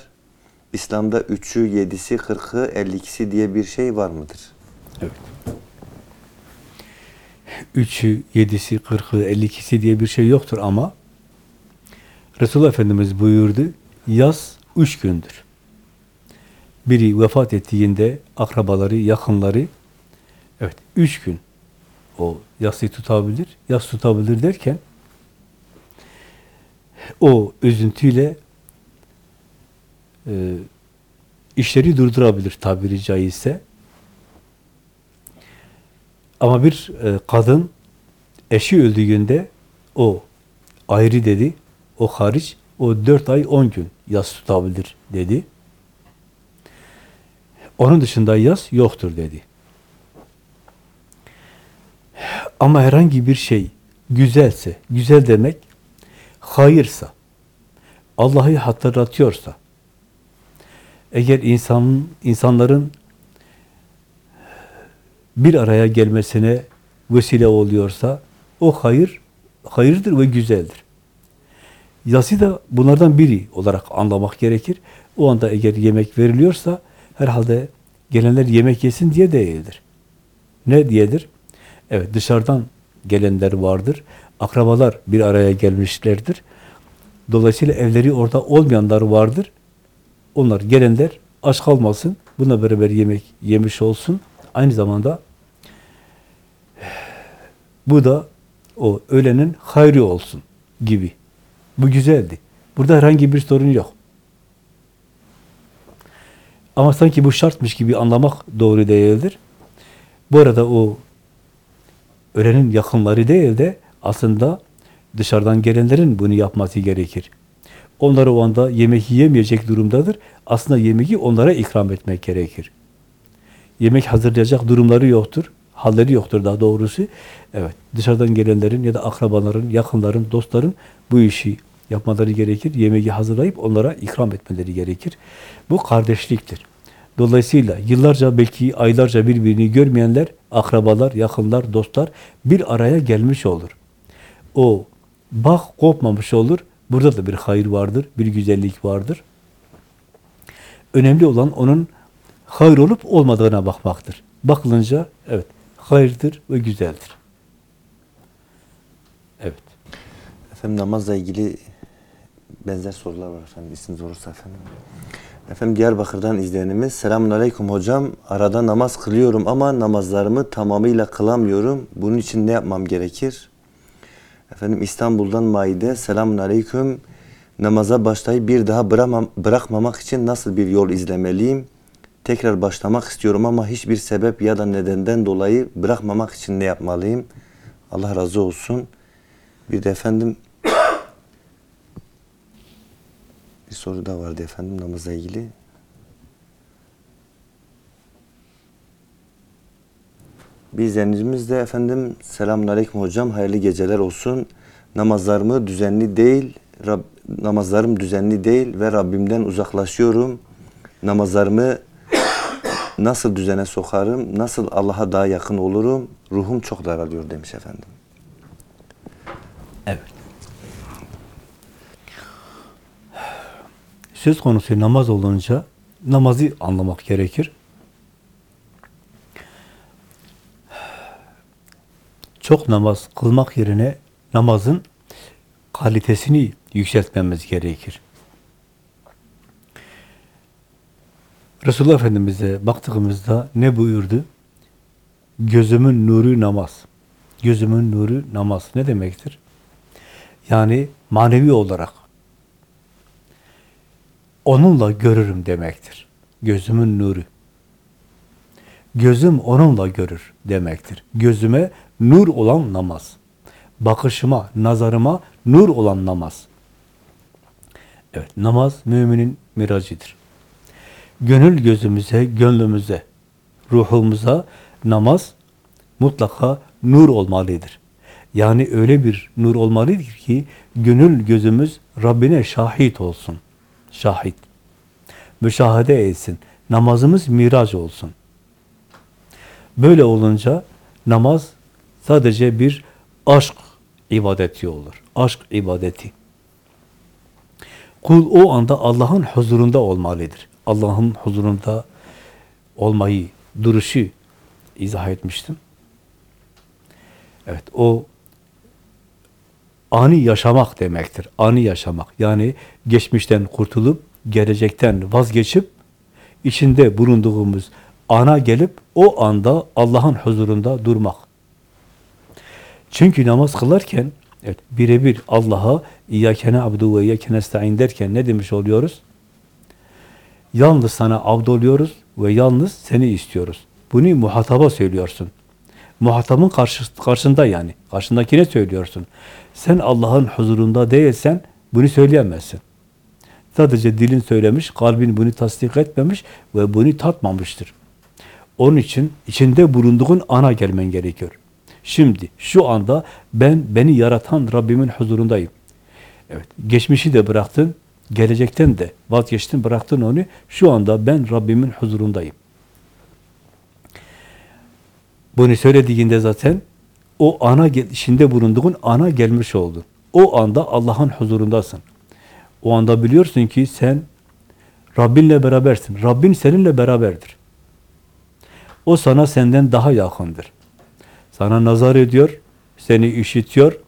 İslam'da üçü, yedisi, kırkı, ellisi diye bir şey var mıdır? Evet. Üçü, yedisi, kırkı, ellikisi diye bir şey yoktur ama Resulullah Efendimiz buyurdu, yaz üç gündür. Biri vefat ettiğinde akrabaları, yakınları, evet üç gün o yassı tutabilir. Yas tutabilir derken o üzüntüyle e, işleri durdurabilir tabiri caizse. Ama bir e, kadın eşi öldüğünde o ayrı dedi, o hariç, o dört ay on gün yas tutabilir dedi. Onun dışında yas yoktur dedi. Ama herhangi bir şey güzelse, güzel demek hayırsa, Allah'ı hatırlatıyorsa, eğer insanın, insanların bir araya gelmesine vesile oluyorsa, o hayır, hayırdır ve güzeldir. Yası da bunlardan biri olarak anlamak gerekir. O anda eğer yemek veriliyorsa, herhalde gelenler yemek yesin diye değildir. Ne diyedir? Evet, dışarıdan gelenler vardır. Akrabalar bir araya gelmişlerdir. Dolayısıyla evleri orada olmayanlar vardır. Onlar gelenler aç kalmasın. Bununla beraber yemek yemiş olsun. Aynı zamanda bu da o ölenin hayrı olsun gibi. Bu güzeldi. Burada herhangi bir sorun yok. Ama sanki bu şartmış gibi anlamak doğru değildir. Bu arada o ölenin yakınları değil de aslında dışarıdan gelenlerin bunu yapması gerekir. Onlar o anda yemek yiyemeyecek durumdadır. Aslında yemeği onlara ikram etmek gerekir. Yemek hazırlayacak durumları yoktur. Halleri yoktur daha doğrusu. Evet, dışarıdan gelenlerin ya da akrabaların, yakınların, dostların bu işi yapmaları gerekir. Yemeği hazırlayıp onlara ikram etmeleri gerekir. Bu kardeşliktir. Dolayısıyla yıllarca belki aylarca birbirini görmeyenler, akrabalar, yakınlar, dostlar bir araya gelmiş olur. O bağ kopmamış olur. Burada da bir hayır vardır, bir güzellik vardır. Önemli olan onun hayır olup olmadığına bakmaktır. Bakılınca evet hayırdır ve güzeldir. Evet. Efendim namazla ilgili benzer sorular var efendim. İsminiz olursa efendim. Efendim Diyarbakır'dan izleyenimiz. Selamun Aleyküm hocam. Arada namaz kılıyorum ama namazlarımı tamamıyla kılamıyorum. Bunun için ne yapmam gerekir? Efendim İstanbul'dan Maide. Selamun Aleyküm. Namaza başlayıp bir daha bırakmam, bırakmamak için nasıl bir yol izlemeliyim? Tekrar başlamak istiyorum ama hiçbir sebep ya da nedenden dolayı bırakmamak için ne yapmalıyım? Allah razı olsun. Bir de efendim bir soru da vardı efendim namazla ilgili. Bir izleyicimiz de efendim selamun aleyküm hocam hayırlı geceler olsun. Namazlarımı düzenli değil, Rab, namazlarım düzenli değil ve Rabbimden uzaklaşıyorum. Namazlarımı nasıl düzene sokarım, nasıl Allah'a daha yakın olurum, ruhum çok daralıyor demiş efendim. Evet. Söz konusu namaz olunca namazı anlamak gerekir. Çok namaz kılmak yerine namazın kalitesini yükseltmemiz gerekir. Resulullah Efendimiz'e baktığımızda ne buyurdu? Gözümün nuru namaz. Gözümün nuru namaz ne demektir? Yani manevi olarak onunla görürüm demektir. Gözümün nuru. Gözüm onunla görür demektir. Gözüme nur olan namaz. Bakışıma, nazarıma nur olan namaz. Evet, namaz müminin miracıdır. Gönül gözümüze, gönlümüze, ruhumuza namaz mutlaka nur olmalıdır. Yani öyle bir nur olmalıdır ki gönül gözümüz Rabbine şahit olsun. Şahit. Müşahede etsin. Namazımız miraç olsun. Böyle olunca namaz sadece bir aşk ibadeti olur. Aşk ibadeti. Kul o anda Allah'ın huzurunda olmalıdır. Allah'ın huzurunda olmayı, duruşu izah etmiştim. Evet, o ani yaşamak demektir. Ani yaşamak. Yani geçmişten kurtulup, gelecekten vazgeçip, içinde bulunduğumuz ana gelip, o anda Allah'ın huzurunda durmak. Çünkü namaz kılarken evet, birebir Allah'a İyyâkene abdu ve iyyâke nestaîn derken ne demiş oluyoruz? Yalnız sana abd oluyoruz ve yalnız seni istiyoruz. Bunu muhataba söylüyorsun. Muhatabın karşı, karşında yani. Karşındakine söylüyorsun. Sen Allah'ın huzurunda değilsen bunu söyleyemezsin. Sadece dilin söylemiş, kalbin bunu tasdik etmemiş ve bunu tatmamıştır. Onun için içinde bulunduğun ana gelmen gerekiyor. Şimdi, şu anda ben beni yaratan Rabbimin huzurundayım. Evet, geçmişi de bıraktın, gelecekten de vazgeçtin, bıraktın onu. Şu anda ben Rabbimin huzurundayım. Bunu söylediğinde zaten o ana içinde bulunduğun ana gelmiş oldun. O anda Allah'ın huzurundasın. O anda biliyorsun ki sen Rabbinle berabersin. Rabbin seninle beraberdir. O sana senden daha yakındır. Sana nazar ediyor, seni işitiyor,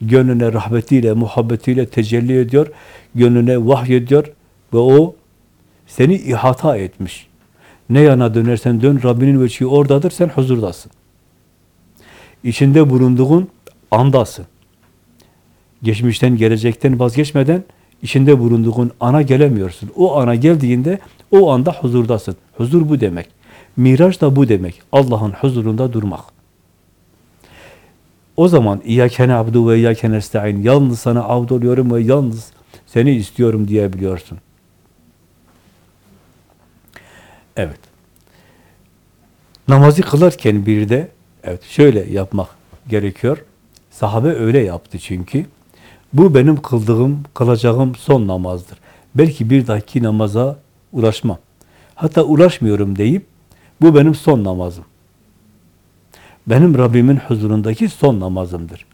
gönlüne rahmetiyle, muhabbetiyle tecelli ediyor, gönlüne vahyediyor ve o seni ihata etmiş. Ne yana dönersen dön, Rabbinin veçhi oradadır, sen huzurdasın. İçinde bulunduğun andasın. Geçmişten, gelecekten vazgeçmeden içinde bulunduğun ana gelemiyorsun. O ana geldiğinde o anda huzurdasın. Huzur bu demek. Miraç da bu demek. Allah'ın huzurunda durmak. O zaman İyyâkene abdu ve İyyâkene nestaîn yalnız sana abd oluyorum ve yalnız seni istiyorum diyebiliyorsun. Evet. Namazı kılarken bir de evet şöyle yapmak gerekiyor. Sahabe öyle yaptı çünkü. Bu benim kıldığım, kılacağım son namazdır. Belki bir dahaki namaza ulaşmam. Hatta ulaşmıyorum deyip bu benim son namazım. Benim Rabbimin huzurundaki son namazımdır.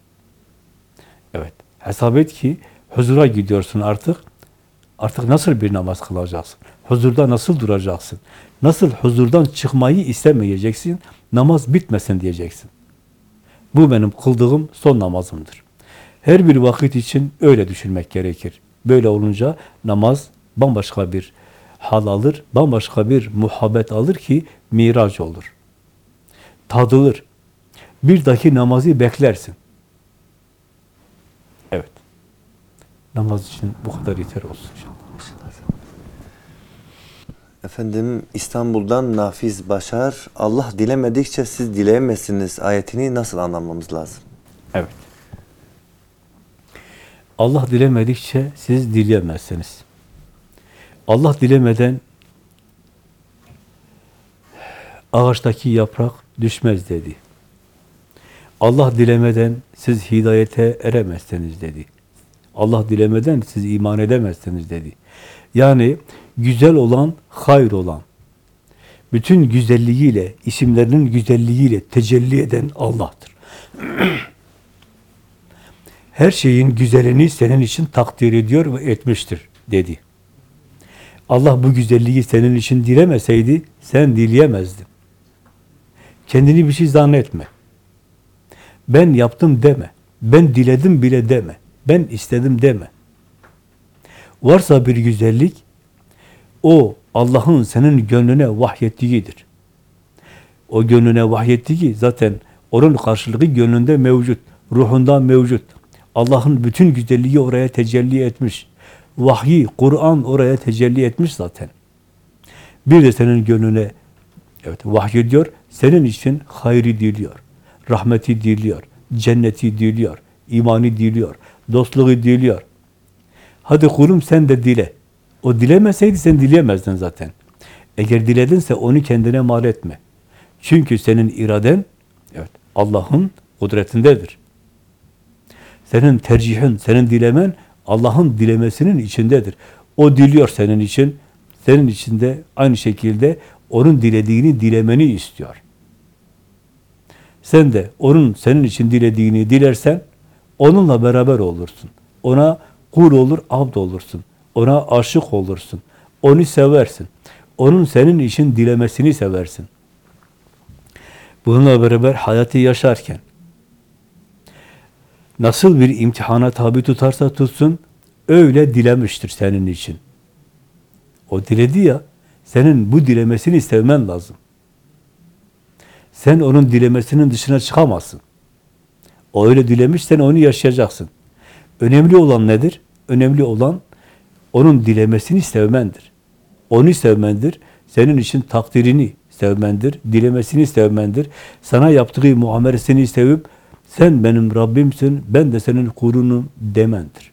Evet. Hesap et ki huzura gidiyorsun artık. Artık nasıl bir namaz kılacaksın? Huzurda nasıl duracaksın? Nasıl huzurdan çıkmayı istemeyeceksin? Namaz bitmesin diyeceksin. Bu benim kıldığım son namazımdır. Her bir vakit için öyle düşünmek gerekir. Böyle olunca namaz bambaşka bir hal alır, bambaşka bir muhabbet alır ki miraç olur. Tadılır. Bir dahaki namazı beklersin. Evet. Namaz için bu kadar yeter olsun. Efendim İstanbul'dan Nafiz Başar, Allah dilemedikçe siz dileyemezsiniz ayetini nasıl anlamamız lazım? Evet. Allah dilemedikçe siz dileyemezsiniz. Allah dilemeden ağaçtaki yaprak düşmez dedi. Allah dilemeden siz hidayete eremezsiniz dedi. Allah dilemeden siz iman edemezsiniz dedi. Yani güzel olan, hayır olan, bütün güzelliğiyle, isimlerinin güzelliğiyle tecelli eden Allah'tır. Her şeyin güzelini senin için takdir ediyor ve etmiştir dedi. Allah bu güzelliği senin için dilemeseydi sen dileyemezdin. Kendini bir şey zannetme. Ben yaptım deme. Ben diledim bile deme. Ben istedim deme. Varsa bir güzellik o Allah'ın senin gönlüne vahyettiğidir. O gönlüne vahyettiği zaten onun karşılığı gönlünde mevcut, ruhunda mevcut. Allah'ın bütün güzelliği oraya tecelli etmiş. Vahyi, Kur'an oraya tecelli etmiş zaten. Bir de senin gönlüne evet vahyediyor, senin için hayri diliyor, rahmeti diliyor, cenneti diliyor, imani diliyor, dostluğu diliyor. Hadi kulum sen de dile. O dilemeseydi sen dileyemezdin zaten. Eğer diledinse onu kendine mal etme. Çünkü senin iraden evet Allah'ın kudretindedir. Senin tercihin, senin dilemen Allah'ın dilemesinin içindedir. O diliyor senin için. Senin için de aynı şekilde onun dilediğini dilemeni istiyor. Sen de onun senin için dilediğini dilersen onunla beraber olursun. Ona kul olur, abd olursun. Ona aşık olursun. Onu seversin. Onun senin için dilemesini seversin. Bununla beraber hayatı yaşarken nasıl bir imtihana tabi tutarsa tutsun öyle dilemiştir senin için. O diledi ya senin bu dilemesini sevmen lazım. Sen onun dilemesinin dışına çıkamazsın. O öyle dilemiş, sen onu yaşayacaksın. Önemli olan nedir? Önemli olan onun dilemesini sevmendir. Onu sevmendir. Senin için takdirini sevmendir. Dilemesini sevmendir. Sana yaptığı muamelesini sevip sen benim Rabbimsin, ben de senin kulunum demendir.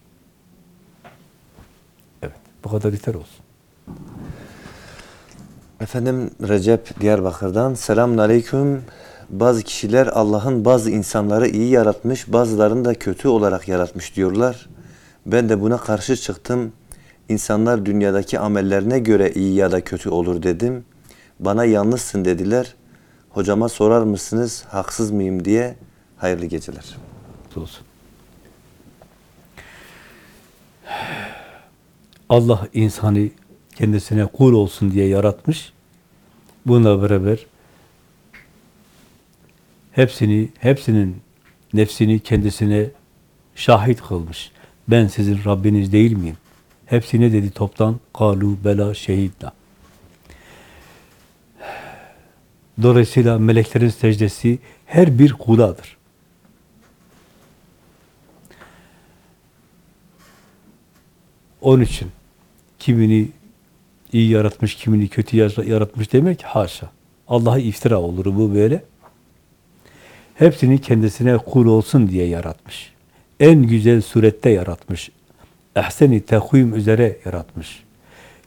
Evet, bu kadar yeter olsun. Efendim Recep Diyarbakır'dan selamun aleyküm. Bazı kişiler Allah'ın bazı insanları iyi yaratmış, bazılarını da kötü olarak yaratmış diyorlar. Ben de buna karşı çıktım. İnsanlar dünyadaki amellerine göre iyi ya da kötü olur dedim. Bana yanlışsın dediler. Hocama sorar mısınız haksız mıyım diye hayırlı geceler. olsun. Allah insanı kendisine kul olsun diye yaratmış. Bununla beraber hepsini, hepsinin nefsini kendisine şahit kılmış. Ben sizin Rabbiniz değil miyim? Hepsi ne dedi toptan? Kalu bela şehidna. Dolayısıyla meleklerin secdesi her bir kuladır. Onun için kimini iyi yaratmış, kimini kötü yar- yaratmış demek haşa. Allah'a iftira olur bu böyle. Hepsini kendisine kul olsun diye yaratmış. En güzel surette yaratmış. Ehseni üzere yaratmış.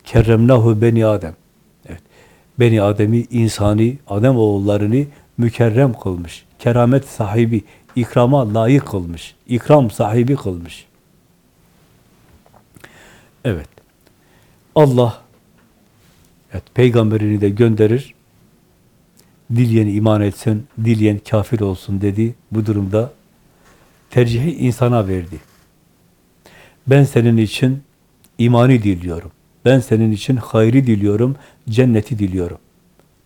Kerremnahu beni Adem. Evet. Beni Adem'i, insani, Adem oğullarını mükerrem kılmış. Keramet sahibi, ikrama layık kılmış. İkram sahibi kılmış. Evet. Allah evet, peygamberini de gönderir. Dileyen iman etsin, dileyen kafir olsun dedi. Bu durumda tercihi insana verdi. Ben senin için imanı diliyorum. Ben senin için hayri diliyorum, cenneti diliyorum.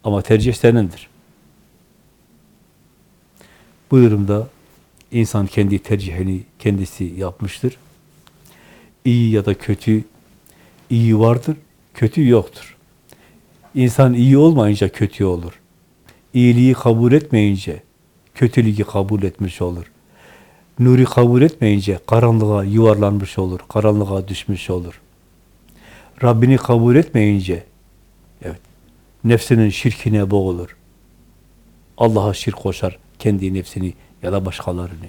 Ama tercih senindir. Bu durumda insan kendi tercihini kendisi yapmıştır. İyi ya da kötü, iyi vardır, kötü yoktur. İnsan iyi olmayınca kötü olur. İyiliği kabul etmeyince kötülüğü kabul etmiş olur. Nuri kabul etmeyince karanlığa yuvarlanmış olur, karanlığa düşmüş olur. Rabbini kabul etmeyince evet nefsinin şirkine boğulur. Allah'a şirk koşar kendi nefsini ya da başkalarını.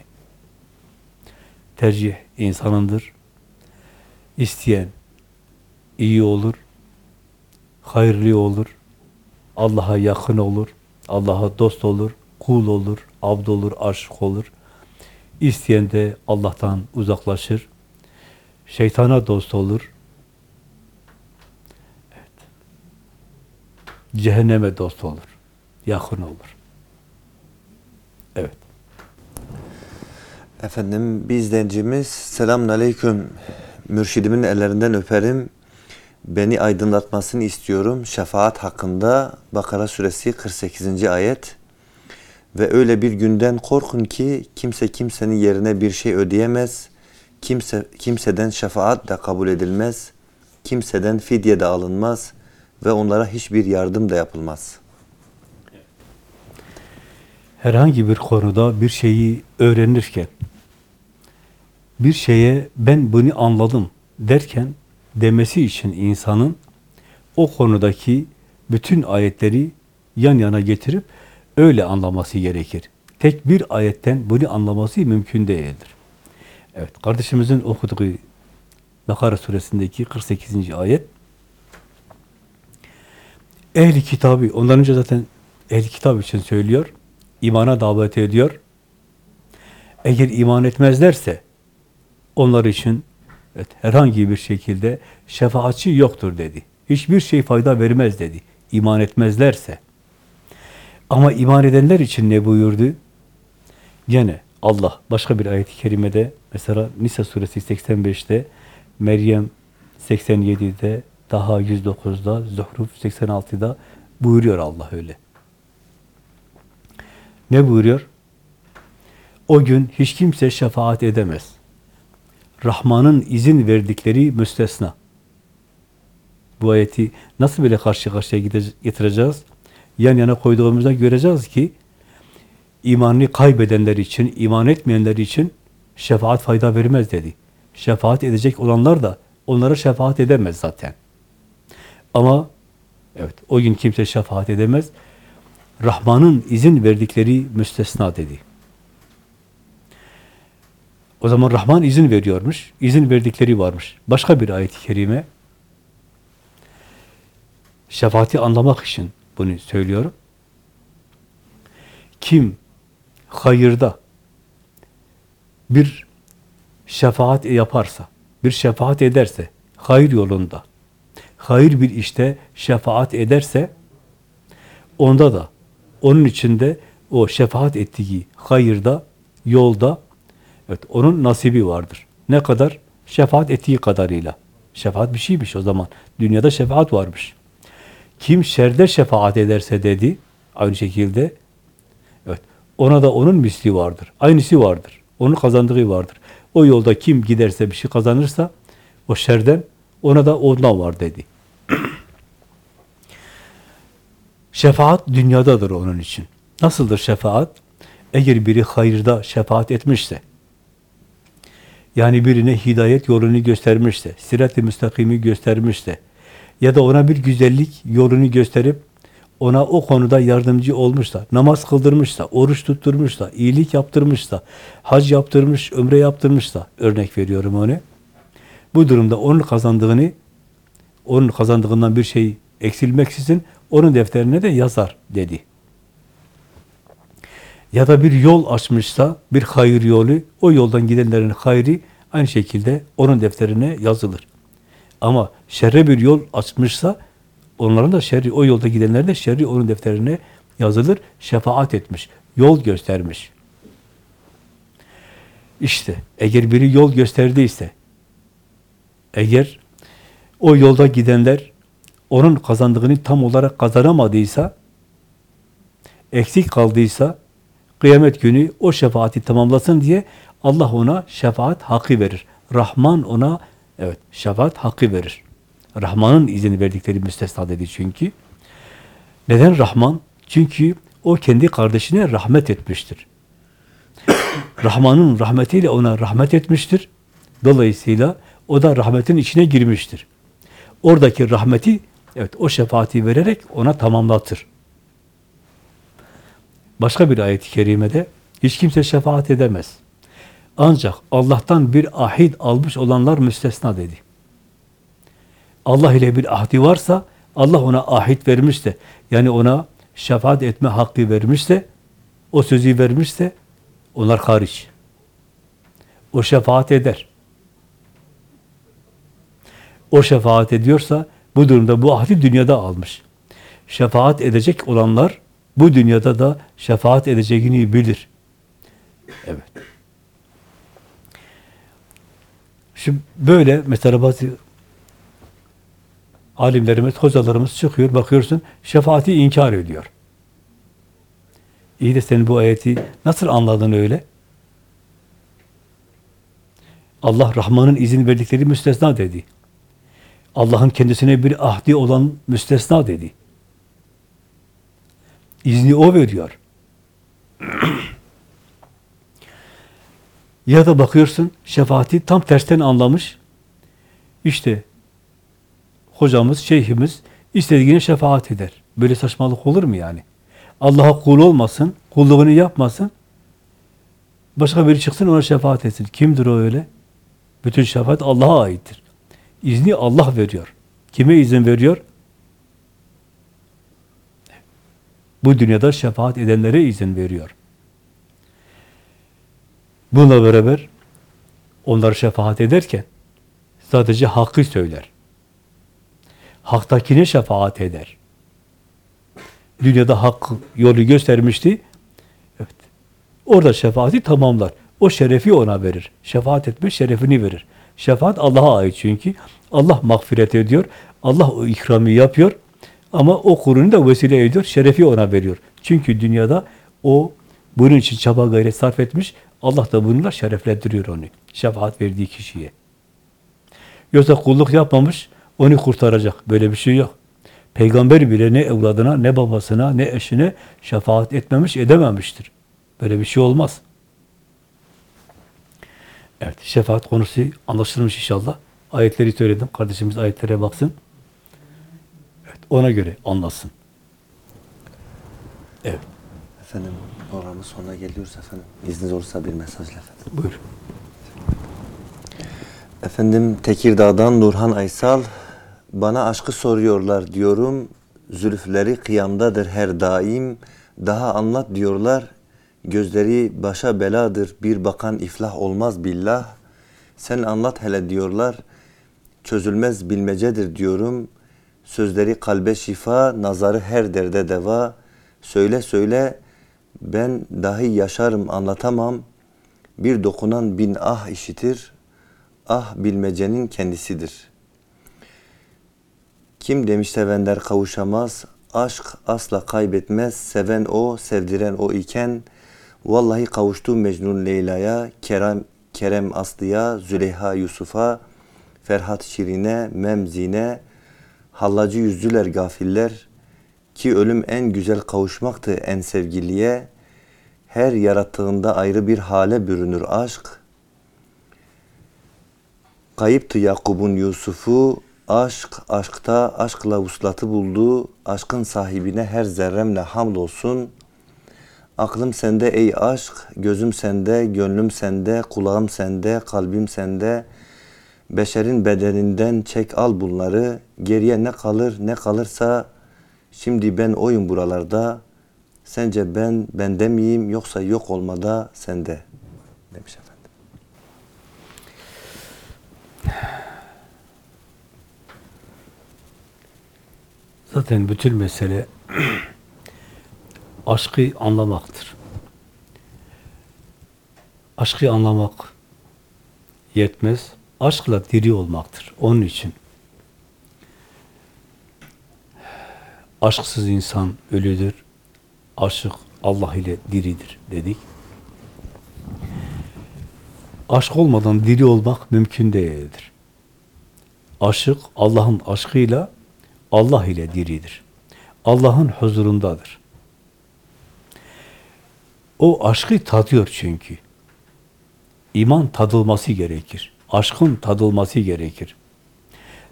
Tercih insanındır. İsteyen iyi olur, hayırlı olur, Allah'a yakın olur, Allah'a dost olur, kul olur, abd olur, aşık olur. İsteyen de Allah'tan uzaklaşır, şeytana dost olur. Evet. Cehenneme dost olur, yakın olur. Evet. Efendim bir izleyicimiz selamun. Mürşidimin ellerinden öperim. Beni aydınlatmasını istiyorum. Şefaat hakkında Bakara suresi 48. ayet. Ve öyle bir günden korkun ki kimse kimsenin yerine bir şey ödeyemez. Kimse kimseden şefaat de kabul edilmez. Kimseden fidye de alınmaz ve onlara hiçbir yardım da yapılmaz. herhangi bir konuda bir şeyi öğrenirken bir şeye ben bunu anladım derken demesi için insanın o konudaki bütün ayetleri yan yana getirip öyle anlaması gerekir. Tek bir ayetten bunu anlaması mümkün değildir. Evet, kardeşimizin okuduğu Bakara suresindeki 48. ayet ehli kitabı, ondan önce zaten ehli kitap için söylüyor, imana davet ediyor. Eğer iman etmezlerse onlar için evet, herhangi bir şekilde şefaatçi yoktur dedi. Hiçbir şey fayda vermez dedi. İman etmezlerse. Ama iman edenler için ne buyurdu? Gene Allah başka bir ayet-i kerimede mesela Nisa suresi 85'te Meryem 87'de daha 109'da Zuhruf 86'da buyuruyor Allah öyle. Ne buyuruyor? O gün hiç kimse şefaat edemez. Rahman'ın izin verdikleri müstesna. Bu ayeti nasıl böyle karşı karşıya getireceğiz? Yan yana koyduğumuzda göreceğiz ki imanını kaybedenler için, iman etmeyenler için şefaat fayda vermez dedi. Şefaat edecek olanlar da onlara şefaat edemez zaten. Ama evet o gün kimse şefaat edemez. Rahman'ın izin verdikleri müstesna dedi. O zaman Rahman izin veriyormuş. izin verdikleri varmış. Başka bir ayet-i kerime şefaati anlamak için bunu söylüyorum. Kim hayırda bir şefaat yaparsa, bir şefaat ederse, hayır yolunda, hayır bir işte şefaat ederse, onda da, onun içinde o şefaat ettiği hayırda, yolda, evet onun nasibi vardır. Ne kadar? Şefaat ettiği kadarıyla. Şefaat bir şeymiş o zaman. Dünyada şefaat varmış. Kim şerde şefaat ederse dedi, aynı şekilde, evet, ona da onun misli vardır. Aynısı vardır. Onun kazandığı vardır. O yolda kim giderse bir şey kazanırsa, o şerden ona da ondan var dedi. şefaat dünyadadır onun için. Nasıldır şefaat? Eğer biri hayırda şefaat etmişse, yani birine hidayet yolunu göstermişse, sirat-i müstakimi göstermişse, ya da ona bir güzellik yolunu gösterip ona o konuda yardımcı olmuşsa, namaz kıldırmışsa, oruç tutturmuşsa, iyilik yaptırmışsa, hac yaptırmış, ömre yaptırmışsa, örnek veriyorum onu. Bu durumda onun kazandığını, onun kazandığından bir şey eksilmeksizin onun defterine de yazar dedi. Ya da bir yol açmışsa, bir hayır yolu, o yoldan gidenlerin hayri aynı şekilde onun defterine yazılır. Ama şerre bir yol açmışsa, onların da şerri, o yolda gidenlerin de şerri onun defterine yazılır. Şefaat etmiş, yol göstermiş. İşte eğer biri yol gösterdiyse, eğer o yolda gidenler onun kazandığını tam olarak kazanamadıysa, eksik kaldıysa, kıyamet günü o şefaati tamamlasın diye Allah ona şefaat hakkı verir. Rahman ona evet şefaat hakkı verir. Rahman'ın izin verdikleri müstesna dedi çünkü. Neden Rahman? Çünkü o kendi kardeşine rahmet etmiştir. Rahman'ın rahmetiyle ona rahmet etmiştir. Dolayısıyla o da rahmetin içine girmiştir. Oradaki rahmeti evet o şefaati vererek ona tamamlatır. Başka bir ayet-i kerimede hiç kimse şefaat edemez. Ancak Allah'tan bir ahit almış olanlar müstesna dedi. Allah ile bir ahdi varsa, Allah ona ahit vermişse, yani ona şefaat etme hakkı vermişse, o sözü vermişse, onlar hariç. O şefaat eder. O şefaat ediyorsa, bu durumda bu ahdi dünyada almış. Şefaat edecek olanlar, bu dünyada da şefaat edeceğini bilir. Evet. Şimdi böyle mesela bazı alimlerimiz, hocalarımız çıkıyor, bakıyorsun şefaati inkar ediyor. İyi de senin bu ayeti nasıl anladın öyle? Allah Rahman'ın izin verdikleri müstesna dedi. Allah'ın kendisine bir ahdi olan müstesna dedi. İzni o veriyor. Ya da bakıyorsun şefaati tam tersten anlamış. İşte hocamız, şeyhimiz istediğine şefaat eder. Böyle saçmalık olur mu yani? Allah'a kul olmasın, kulluğunu yapmasın. Başka biri çıksın ona şefaat etsin. Kimdir o öyle? Bütün şefaat Allah'a aittir. İzni Allah veriyor. Kime izin veriyor? Bu dünyada şefaat edenlere izin veriyor. Bununla beraber onlar şefaat ederken sadece hakkı söyler. Haktakine şefaat eder. Dünyada hak yolu göstermişti. Evet. Orada şefaati tamamlar. O şerefi ona verir. Şefaat etme şerefini verir. Şefaat Allah'a ait çünkü. Allah mağfiret ediyor. Allah o ikramı yapıyor. Ama o kulunu da vesile ediyor. Şerefi ona veriyor. Çünkü dünyada o bunun için çaba gayret sarf etmiş. Allah da bununla şereflendiriyor onu. Şefaat verdiği kişiye. Yoksa kulluk yapmamış, onu kurtaracak. Böyle bir şey yok. Peygamber bile ne evladına, ne babasına, ne eşine şefaat etmemiş, edememiştir. Böyle bir şey olmaz. Evet, şefaat konusu anlaşılmış inşallah. Ayetleri söyledim. Kardeşimiz ayetlere baksın. Evet, ona göre anlasın. Evet, Efendim programın sonuna geliyoruz efendim. İzniniz olursa bir mesajla efendim. buyur. Efendim Tekirdağ'dan Nurhan Aysal bana aşkı soruyorlar diyorum. Zülfleri kıyamdadır her daim. Daha anlat diyorlar. Gözleri başa beladır. Bir bakan iflah olmaz billah. Sen anlat hele diyorlar. Çözülmez bilmecedir diyorum. Sözleri kalbe şifa, nazarı her derde deva. Söyle söyle ben dahi yaşarım anlatamam. Bir dokunan bin ah işitir. Ah bilmecenin kendisidir. Kim demiş sevenler kavuşamaz, aşk asla kaybetmez, seven o, sevdiren o iken, vallahi kavuştu Mecnun Leyla'ya, Kerem, Kerem Aslı'ya, Züleyha Yusuf'a, Ferhat Şirin'e, Memzine, hallacı yüzlüler gafiller, ki ölüm en güzel kavuşmaktı en sevgiliye, her yarattığında ayrı bir hale bürünür aşk, Kayıptı Yakup'un Yusuf'u, aşk, aşkta aşkla vuslatı buldu, aşkın sahibine her zerremle hamdolsun. Aklım sende ey aşk, gözüm sende, gönlüm sende, kulağım sende, kalbim sende. Beşerin bedeninden çek al bunları, geriye ne kalır ne kalırsa, şimdi ben oyum buralarda. Sence ben bende miyim yoksa yok olmada sende demiş efendim. Zaten bütün mesele aşkı anlamaktır. Aşkı anlamak yetmez. Aşkla diri olmaktır. Onun için aşksız insan ölüdür. Aşık Allah ile diridir dedik. Aşk olmadan diri olmak mümkün değildir. Aşık Allah'ın aşkıyla Allah ile diridir. Allah'ın huzurundadır. O aşkı tadıyor çünkü. İman tadılması gerekir. Aşkın tadılması gerekir.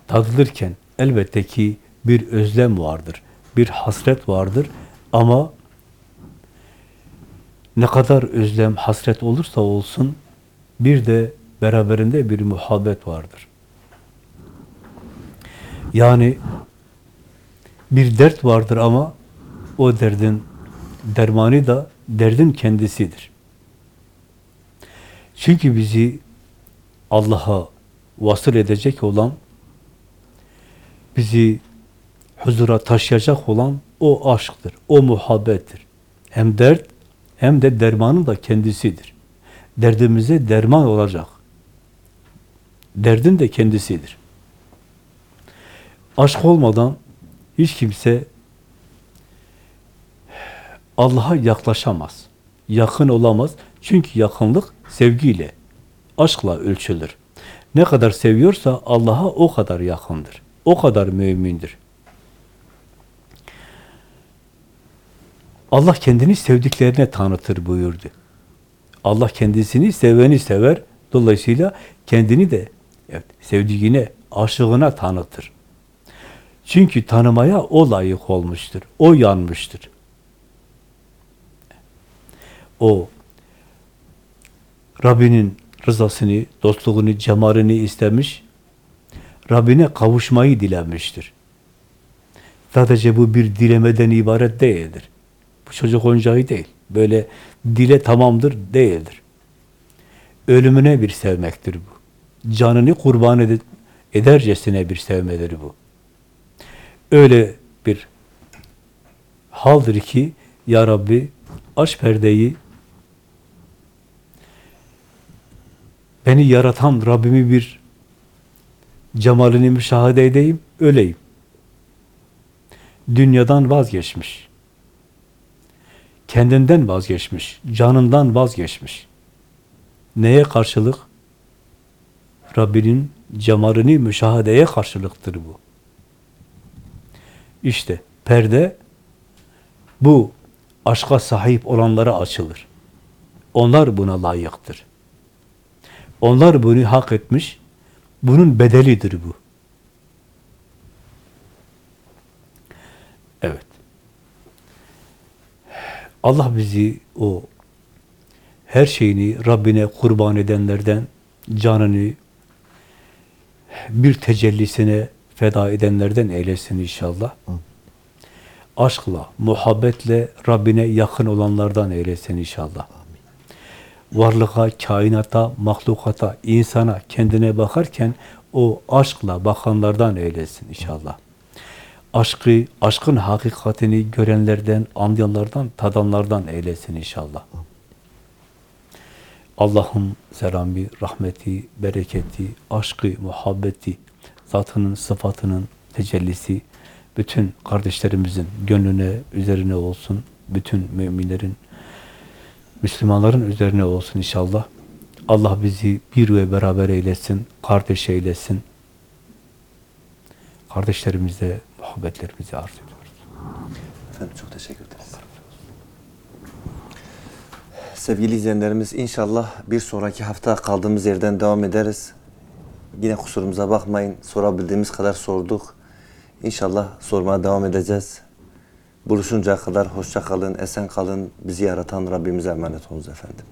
Tadılırken elbette ki bir özlem vardır, bir hasret vardır ama ne kadar özlem, hasret olursa olsun bir de beraberinde bir muhabbet vardır. Yani bir dert vardır ama o derdin dermanı da derdin kendisidir. Çünkü bizi Allah'a vasıl edecek olan, bizi huzura taşıyacak olan o aşktır, o muhabbettir. Hem dert hem de dermanın da kendisidir. Derdimize derman olacak. Derdin de kendisidir. Aşk olmadan hiç kimse Allah'a yaklaşamaz. Yakın olamaz. Çünkü yakınlık sevgiyle, aşkla ölçülür. Ne kadar seviyorsa Allah'a o kadar yakındır. O kadar mümindir. Allah kendini sevdiklerine tanıtır buyurdu. Allah kendisini seveni sever. Dolayısıyla kendini de evet, sevdiğine, aşığına tanıtır. Çünkü tanımaya o layık olmuştur. O yanmıştır. O Rabbinin rızasını, dostluğunu, cemalini istemiş. Rabbine kavuşmayı dilemiştir. Sadece bu bir dilemeden ibaret değildir. Bu çocuk oyuncağı değil. Böyle dile tamamdır değildir. Ölümüne bir sevmektir bu. Canını kurban ed edercesine bir sevmedir bu öyle bir haldir ki Ya Rabbi aç perdeyi beni yaratan Rabbimi bir cemalini müşahede edeyim, öleyim. Dünyadan vazgeçmiş. Kendinden vazgeçmiş. Canından vazgeçmiş. Neye karşılık? Rabbinin cemalini müşahedeye karşılıktır bu. İşte perde bu aşka sahip olanlara açılır. Onlar buna layıktır. Onlar bunu hak etmiş. Bunun bedelidir bu. Evet. Allah bizi o her şeyini Rabbine kurban edenlerden, canını bir tecellisine feda edenlerden eylesin inşallah. Aşkla, muhabbetle Rabbine yakın olanlardan eylesin inşallah. Varlığa, kainata, mahlukata, insana, kendine bakarken o aşkla bakanlardan eylesin inşallah. Aşkı, aşkın hakikatini görenlerden, anlayanlardan, tadanlardan eylesin inşallah. Allah'ın selamı, rahmeti, bereketi, aşkı, muhabbeti, zatının, sıfatının tecellisi bütün kardeşlerimizin gönlüne, üzerine olsun. Bütün müminlerin, Müslümanların üzerine olsun inşallah. Allah bizi bir ve beraber eylesin, kardeş eylesin. Kardeşlerimize muhabbetlerimizi arz ediyoruz. Efendim çok teşekkür ederiz. Sevgili izleyenlerimiz inşallah bir sonraki hafta kaldığımız yerden devam ederiz. Yine kusurumuza bakmayın. Sorabildiğimiz kadar sorduk. İnşallah sormaya devam edeceğiz. Buluşuncaya kadar hoşça kalın, esen kalın. Bizi yaratan Rabbimize emanet olunuz efendim.